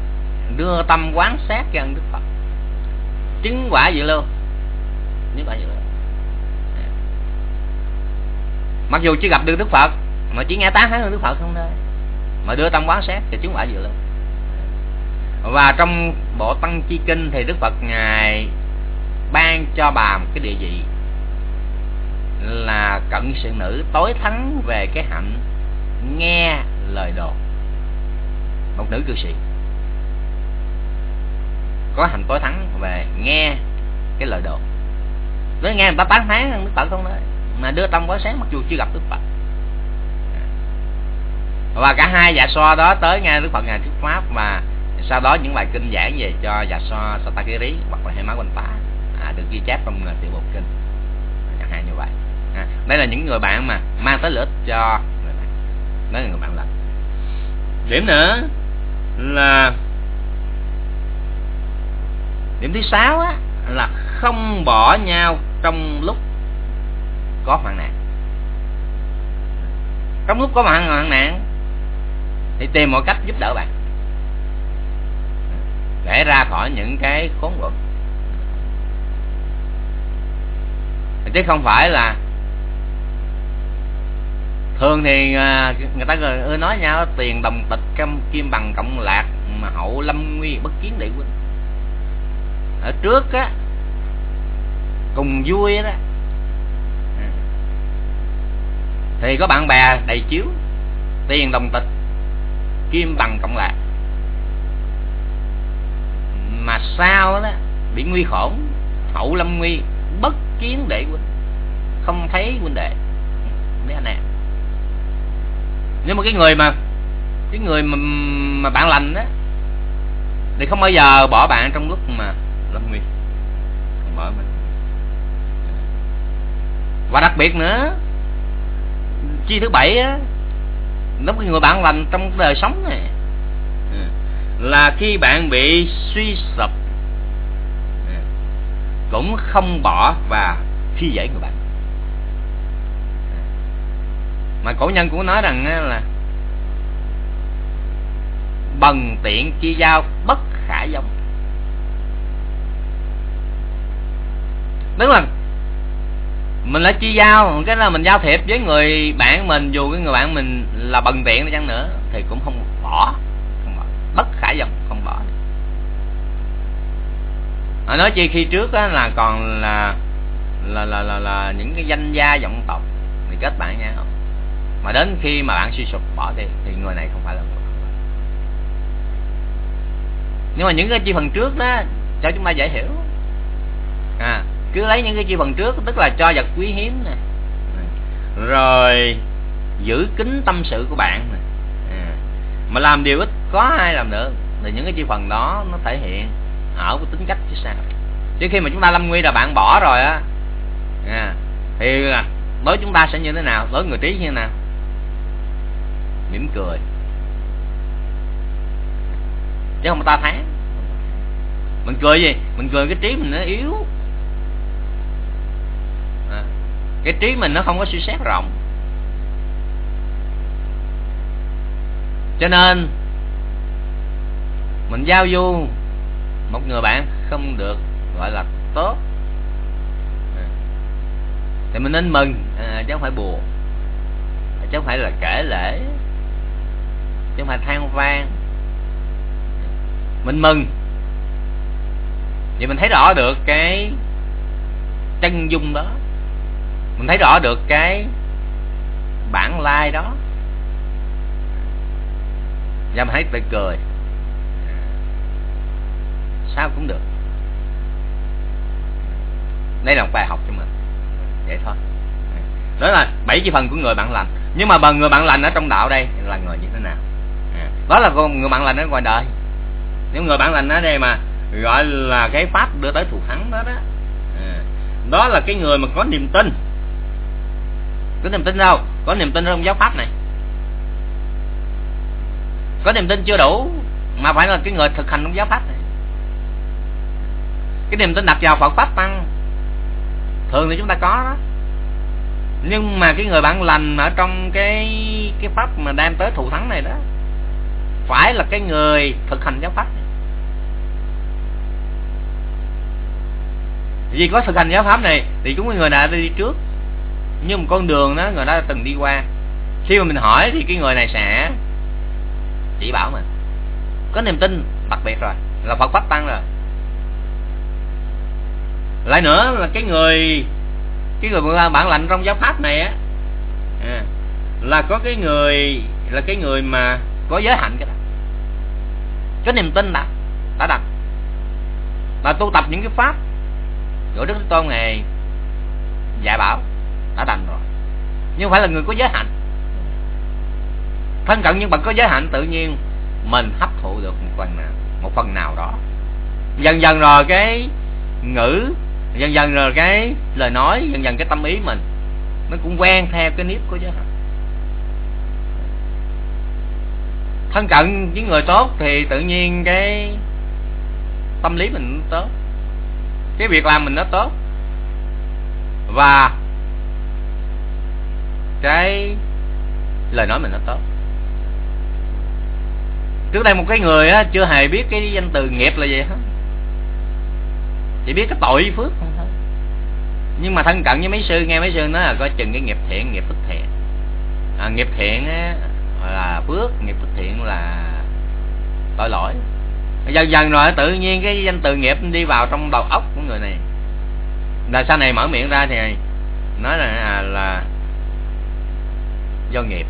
đưa tâm quán sát cái đức phật. Chứng quả dự lưu? Chứng quả dự lưu? Mặc dù chưa gặp được đức phật, mà chỉ nghe tán thán đức phật không thôi. Mà đưa tâm quán sát thì chứng quả dự lưu? Và trong bộ tăng chi kinh thì đức phật ngài ban cho bà một cái địa vị là cận sự nữ tối thắng về cái hạnh nghe lời đồn. Một nữ cư sĩ có hạnh tối thắng về nghe cái lời đồn. Nói nghe người ta tán thán đức phật không đấy mà đưa tâm quá sáng mặc dù chưa gặp đức phật. Và cả hai dạ so đó tới nghe đức phật ngài thuyết pháp và sau đó những bài kinh giảng về cho dạ so satakiri hoặc là hai má quanh tá à, được ghi chép trong à, tiểu bộ kinh. Chẳng hạn như vậy. À, đây là những người bạn mà mang tới lợi ích cho người bạn. Đó là người bạn lành. Điểm nữa là điểm thứ sáu á, là không bỏ nhau trong lúc có hoạn nạn. Trong lúc có hoạn nạn thì tìm mọi cách giúp đỡ bạn. Để ra khỏi những cái khốn quẫn chứ không phải là thường thì à, người ta ưa nói nhau, tiền, đồng tịch kim bằng, cộng lạc, mà hậu lâm nguy, bất kiến đệ huynh ở trước á, cùng vui đó. Ừ. Thì có bạn bè đầy chiếu, tiền đồng tịch kim bằng cộng lạc mà sao đó, bị nguy khổn, hậu lâm nguy, bất kiến đệ huynh. Không thấy huynh đệ. Mấy anh em. Nhưng mà cái người mà, cái người mà mà bạn lành đó thì không bao giờ bỏ bạn trong lúc mà lắm nguy không mở mình. Và đặc biệt nữa, chi thứ bảy á, nó người bạn lành trong đời sống này. Ừ. Là khi bạn bị suy sụp ừ, cũng không bỏ và khi dễ người bạn. Ừ. Mà cổ nhân cũng nói rằng là bần tiện chi giao bất khả giống tức là mình đã chi giao cái là mình giao thiệp với người bạn mình dù cái người bạn mình là bần tiện đi chăng nữa thì cũng không bỏ không bỏ. Bất khả dòng không bỏ. À, nói chi khi trước á, là còn là là, là là là những cái danh gia vọng tộc thì kết bạn nhau. Mà đến khi mà bạn suy sụp bỏ đi thì người này không phải là người nhưng mà những cái chi phần trước đó cho chúng ta dễ hiểu. À cứ lấy những cái chi phần trước tức là cho vật quý hiếm nè. Rồi giữ kín tâm sự của bạn nè. À, mà làm điều ít có ai làm được thì những cái chi phần đó nó thể hiện ở cái tính cách chứ sao. Chứ khi mà chúng ta lâm nguy là bạn bỏ rồi á à, thì à, đối chúng ta sẽ như thế nào? Đối người trí như thế nào? Mỉm cười. Chứ không ta thán mình cười gì? Mình cười cái trí mình nó yếu à, cái trí mình nó không có suy xét rộng. Cho nên mình giao du một người bạn không được gọi là tốt. Thì mình nên mừng. À, chứ không phải buồn. À, chứ không phải là kể lễ chứ không phải than vang. Mình mừng. Vì mình thấy rõ được cái chân dung đó mình thấy rõ được cái bản lai đó. Và mình thấy tự cười. Sao cũng được. Đây là một bài học cho mình. Vậy thôi. Đó là bảy chi phần của người bạn lành. Nhưng mà bằng người bạn lành ở trong đạo đây là người như thế nào? À, đó là người bạn lành ở ngoài đời. Nếu người bạn lành ở đây mà gọi là cái pháp đưa tới thù thắng đó đó. À, đó là cái người mà có niềm tin có niềm tin đâu. Có niềm tin trong giáo pháp này. Có niềm tin chưa đủ mà phải là cái người thực hành trong giáo pháp này. Cái niềm tin đặt vào Phật pháp tăng, thường thì chúng ta có đó. Nhưng mà cái người bạn lành ở trong cái cái pháp mà đem tới thù thắng này đó, phải là cái người thực hành giáo pháp này. vì có thực hành giáo pháp này thì chúng người đã đi trước như một con đường đó, người đó từng đi qua. Khi mà mình hỏi thì cái người này sẽ chỉ bảo mình, có niềm tin đặc biệt rồi, là phật pháp tăng rồi. Lại nữa là cái người cái người bạn lạnh trong giáo pháp này á à, là có cái người, là cái người mà có giới hạnh cái đó. Có niềm tin đã đã đặt. Là tu tập những cái pháp của đức tôn này dạy bảo đã đành rồi. Nhưng phải là người có giới hạnh. Thân cận những bậc có giới hạnh, tự nhiên mình hấp thụ được một phần nào, một phần nào đó. Dần dần rồi cái ngữ, dần dần rồi cái lời nói, dần dần cái tâm ý mình, nó cũng quen theo cái nếp của giới hạnh. Thân cận với người tốt thì tự nhiên cái tâm lý mình nó tốt. Cái việc làm mình nó tốt. Và cái lời nói mình nó tốt. Trước đây một cái người á chưa hề biết cái danh từ nghiệp là gì hết. Chỉ biết cái tội phước không thôi. Nhưng mà thân cận với mấy sư nghe mấy sư nói là coi chừng cái nghiệp thiện nghiệp phước thiện. À, nghiệp thiện á, là phước nghiệp phước thiện là tội lỗi. Dần dần rồi tự nhiên cái danh từ nghiệp đi vào trong đầu óc của người này. Là sau này mở miệng ra thì nói là à, là do nghiệp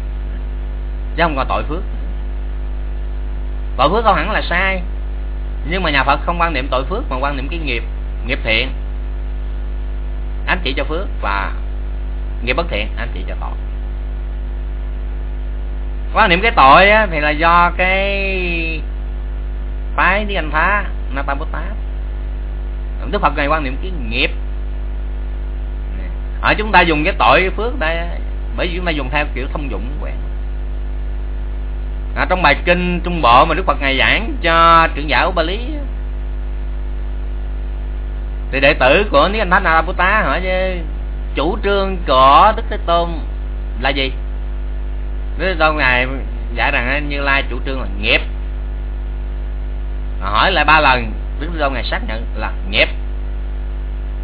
chứ không còn tội phước. Tội phước không hẳn là sai nhưng mà nhà phật không quan niệm tội phước mà quan niệm cái nghiệp nghiệp thiện. Ám chỉ cho phước và nghiệp bất thiện ám chỉ cho tội. Quan niệm cái tội á, thì là do cái phái đi anh thá Nata Bồ Tát Đức Phật này quan niệm cái nghiệp. Ở chúng ta dùng cái tội phước đây bởi vì chúng ta dùng theo kiểu thông dụng quen à, trong bài kinh trung bộ mà đức phật ngày giảng cho trưởng giả ba lý thì đệ tử của Niết Anh Thánh Araputta hỏi chứ chủ trương của Đức Thế Tôn là gì? Đức Thế Tôn ngài giải rằng Như Lai chủ trương là nghiệp. Hỏi lại ba lần Đức Thế Tôn ngài xác nhận là nghiệp.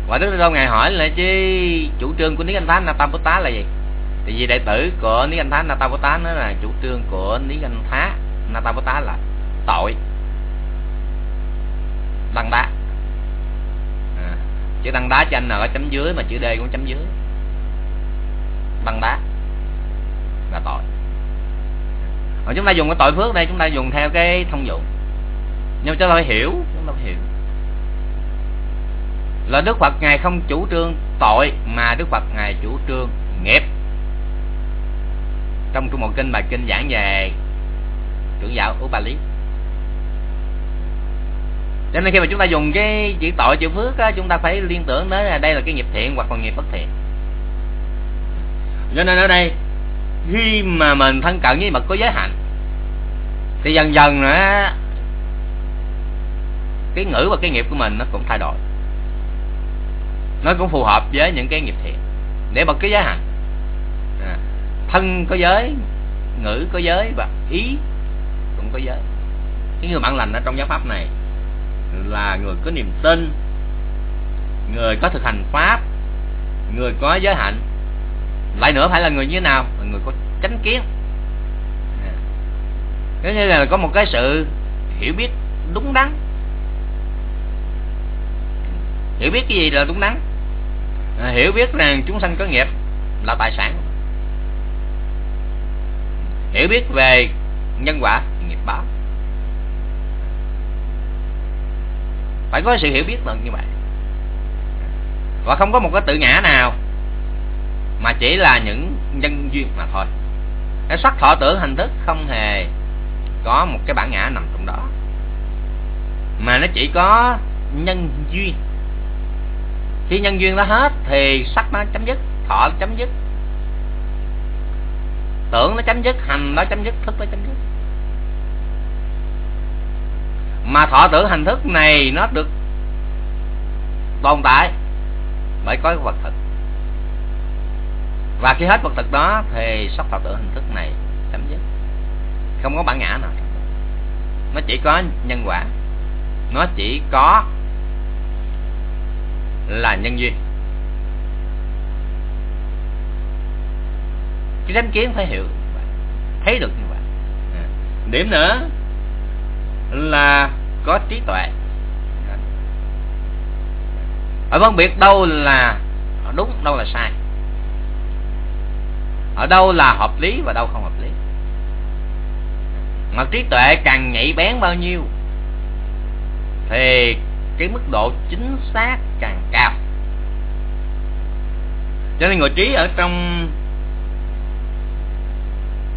Và Đức Thế Tôn ngài hỏi lại chứ chủ trương của Niết Anh Thánh Nataputa là gì? Tại vì đệ tử của Niết Anh Thá Nataputa nói là chủ trương của Niết Anh Thá Nataputa là tội. Đăng đá. À, chữ đăng đá cho anh là chấm dưới mà chữ D cũng chấm dưới. Đăng đá là tội. Còn chúng ta dùng cái tội phước đây chúng ta dùng theo cái thông dụng. Nhưng chúng ta phải hiểu chúng ta phải hiểu. Là Đức Phật ngài không chủ trương tội mà Đức Phật ngài chủ trương nghiệp trong trung một kinh bài kinh giảng về trưởng giáo Upali cho nên khi mà chúng ta dùng cái chữ tội chữ phước á, chúng ta phải liên tưởng đến là đây là cái nghiệp thiện hoặc là nghiệp bất thiện. Cho nên ở đây khi mà mình thân cận với bậc có giới hạnh thì dần dần nữa cái ngữ và cái nghiệp của mình nó cũng thay đổi. Nó cũng phù hợp với những cái nghiệp thiện. Để bật cái giới hạnh thân có giới, ngữ có giới và ý cũng có giới. Cái người bạn lành ở trong giáo pháp này là người có niềm tin, người có thực hành pháp, người có giới hạnh. Lại nữa phải là người như thế nào? Là người có chánh kiến. Có như là có một cái sự hiểu biết đúng đắn. Hiểu biết cái gì là đúng đắn? À, hiểu biết rằng chúng sanh có nghiệp là tài sản hiểu biết về nhân quả nghiệp báo. Phải có sự hiểu biết là như vậy. Và không có một cái tự ngã nào mà chỉ là những nhân duyên mà thôi. Cái sắc thọ tưởng hành thức không hề có một cái bản ngã nằm trong đó. Mà nó chỉ có nhân duyên. Khi nhân duyên nó hết thì sắc nó chấm dứt, thọ nó chấm dứt tưởng nó chấm dứt, hành nó chấm dứt, thức nó chấm dứt. Mà thọ tưởng hành thức này nó được tồn tại bởi có vật thực. Và khi hết vật thực đó thì sắc thọ tưởng hình thức này chấm dứt. Không có bản ngã nào nó chỉ có nhân quả. Nó chỉ có là nhân duyên. Cái chánh kiến phải hiểu. Thấy được như vậy. À. Điểm nữa là có trí tuệ. Ở phân biệt đâu là đúng, đâu là sai. Ở đâu là hợp lý và đâu không hợp lý. Mà trí tuệ càng nhạy bén bao nhiêu, thì cái mức độ chính xác càng cao. Cho nên người trí ở trong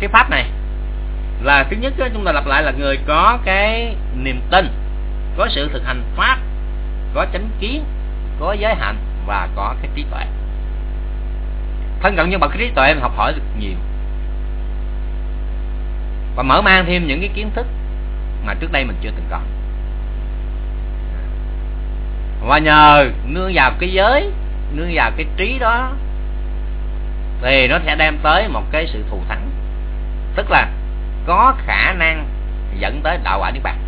cái pháp này. Là thứ nhất đó, chúng ta lặp lại là người có cái niềm tin có sự thực hành pháp có chánh kiến có giới hạnh và có cái trí tuệ. Thân cận như bậc trí tuệ mình học hỏi được nhiều. Và mở mang thêm những cái kiến thức mà trước đây mình chưa từng có. Và nhờ nương vào cái giới nương vào cái trí đó thì nó sẽ đem tới một cái sự thù thắng tức là có khả năng dẫn tới đạo quả niết bàn.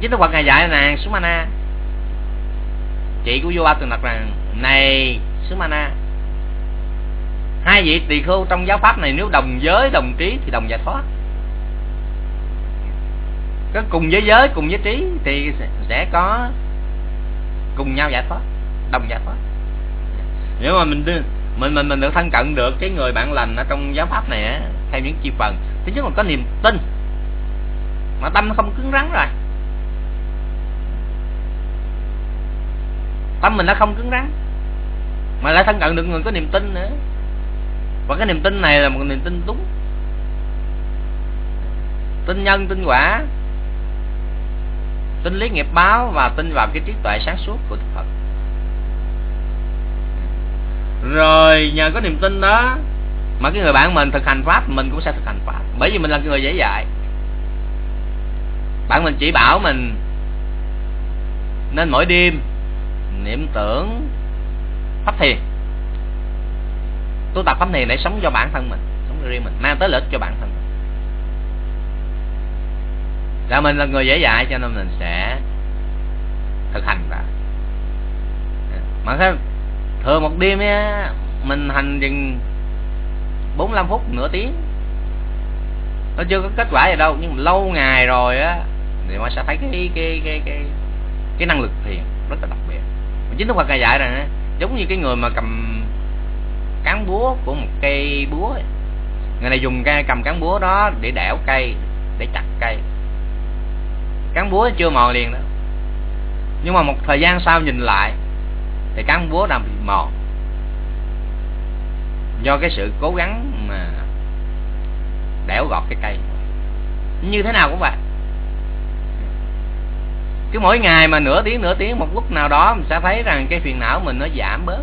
Chính đức phật ngài dạy nàng sumana chị của vua ba từng đặt rằng, này, sumana, hai vị tỳ khưu trong giáo pháp này nếu đồng giới, đồng trí thì đồng giải thoát. Có cùng với giới, cùng với trí thì sẽ có cùng nhau giải thoát, đồng giải thoát. Nếu mà mình đưa, mình mình mình được thân cận được cái người bạn lành ở trong giáo pháp này á theo những chi phần. Thứ nhất là có niềm tin. Mà tâm nó không cứng rắn rồi. Tâm mình nó không cứng rắn. Mà lại thân cận được người có niềm tin nữa. Và cái niềm tin này là một niềm tin đúng. Tin nhân, tin quả. Tin lý nghiệp báo và tin vào cái trí tuệ sáng suốt của Đức Phật. Rồi, nhờ có niềm tin đó mà cái người bạn mình thực hành pháp, mình cũng sẽ thực hành pháp. Bởi vì mình là người dễ dạy. Bạn mình chỉ bảo mình nên mỗi đêm niệm tưởng pháp thiền. Tu tập pháp thiền để sống cho bản thân mình, sống cho riêng mình, mang tới lợi ích cho bản thân mình. Là mình là người dễ dạy cho nên mình sẽ thực hành ra mà thường một đêm á, mình hành chừng 45 phút, nửa tiếng. Nó chưa có kết quả gì đâu, nhưng mà lâu ngày rồi á, thì mình sẽ thấy cái cái cái cái cái năng lực thiền rất là đặc biệt. Chính thức Phật ngài dạy rằng giống như cái người mà cầm cán búa của một cây búa ấy. người này dùng cây, cầm cán búa đó để đẽo cây, để chặt cây. Cán búa chưa mòn liền đó nhưng mà một thời gian sau nhìn lại, thì cán búa đã bị mòn do cái sự cố gắng mà đẽo gọt cái cây. Như thế nào cũng vậy. Cứ mỗi ngày mà nửa tiếng nửa tiếng, một lúc nào đó mình sẽ thấy rằng cái phiền não mình nó giảm bớt.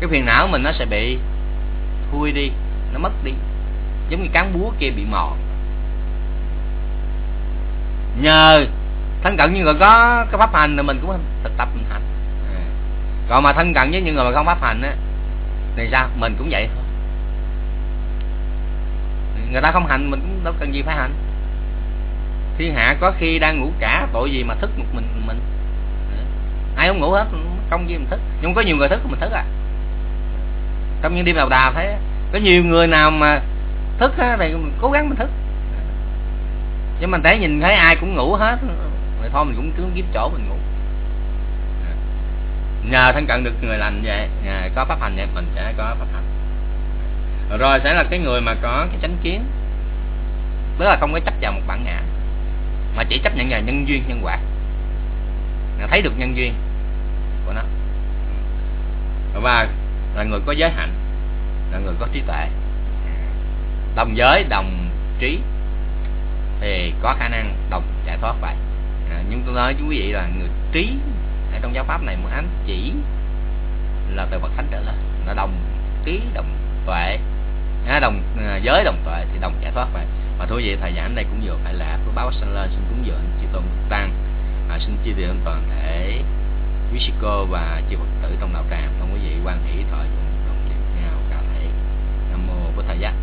Cái phiền não mình nó sẽ bị thui đi, nó mất đi. Giống như cán búa kia bị mòn. Nhờ thân cận như người có cái pháp hành thì mình cũng thực tập mình hành. À. Còn mà thân cận với những người mà không pháp hành á này ra mình cũng vậy. Thôi người ta không hành mình cũng đâu cần gì phải hành. Thiên hạ có khi đang ngủ cả tội gì mà thức một mình mình. Ai không ngủ hết không gì mình thức. Nhưng có nhiều người thức mình thức à. Trong những đêm đầu đà thấy có nhiều người nào mà thức á, thì mình cố gắng mình thức. Nhưng mà thấy nhìn thấy ai cũng ngủ hết rồi thôi mình cũng cứ kiếm chỗ mình ngủ nhờ thân cận được người lành vậy nhờ có pháp hành vậy mình sẽ có pháp hành. Rồi sẽ là cái người mà có cái chánh kiến. Tức là không có chấp vào một bản ngã mà chỉ chấp nhận vào nhân duyên nhân quả. Thấy được nhân duyên của nó. Và là người có giới hạnh là người có trí tuệ. Đồng giới đồng trí thì có khả năng đồng giải thoát vậy. À, nhưng tôi nói với quý vị là người trí ở trong giáo pháp này muốn ám chỉ là từ bậc thánh trở lên. Là đồng trí đồng tuệ. À, đồng à, giới đồng tuệ thì đồng giải thoát vậy. Và thưa vậy thời giảng đây cũng vừa phải là phước báo sanh lên xin cúng dường chư tôn tăng. À, xin chia tiền toàn thể quý sư cô và chư phật tử trong đạo tràng. Mong quý vị quan hỷ thọ dụng đồng điều nhau cả thầy giác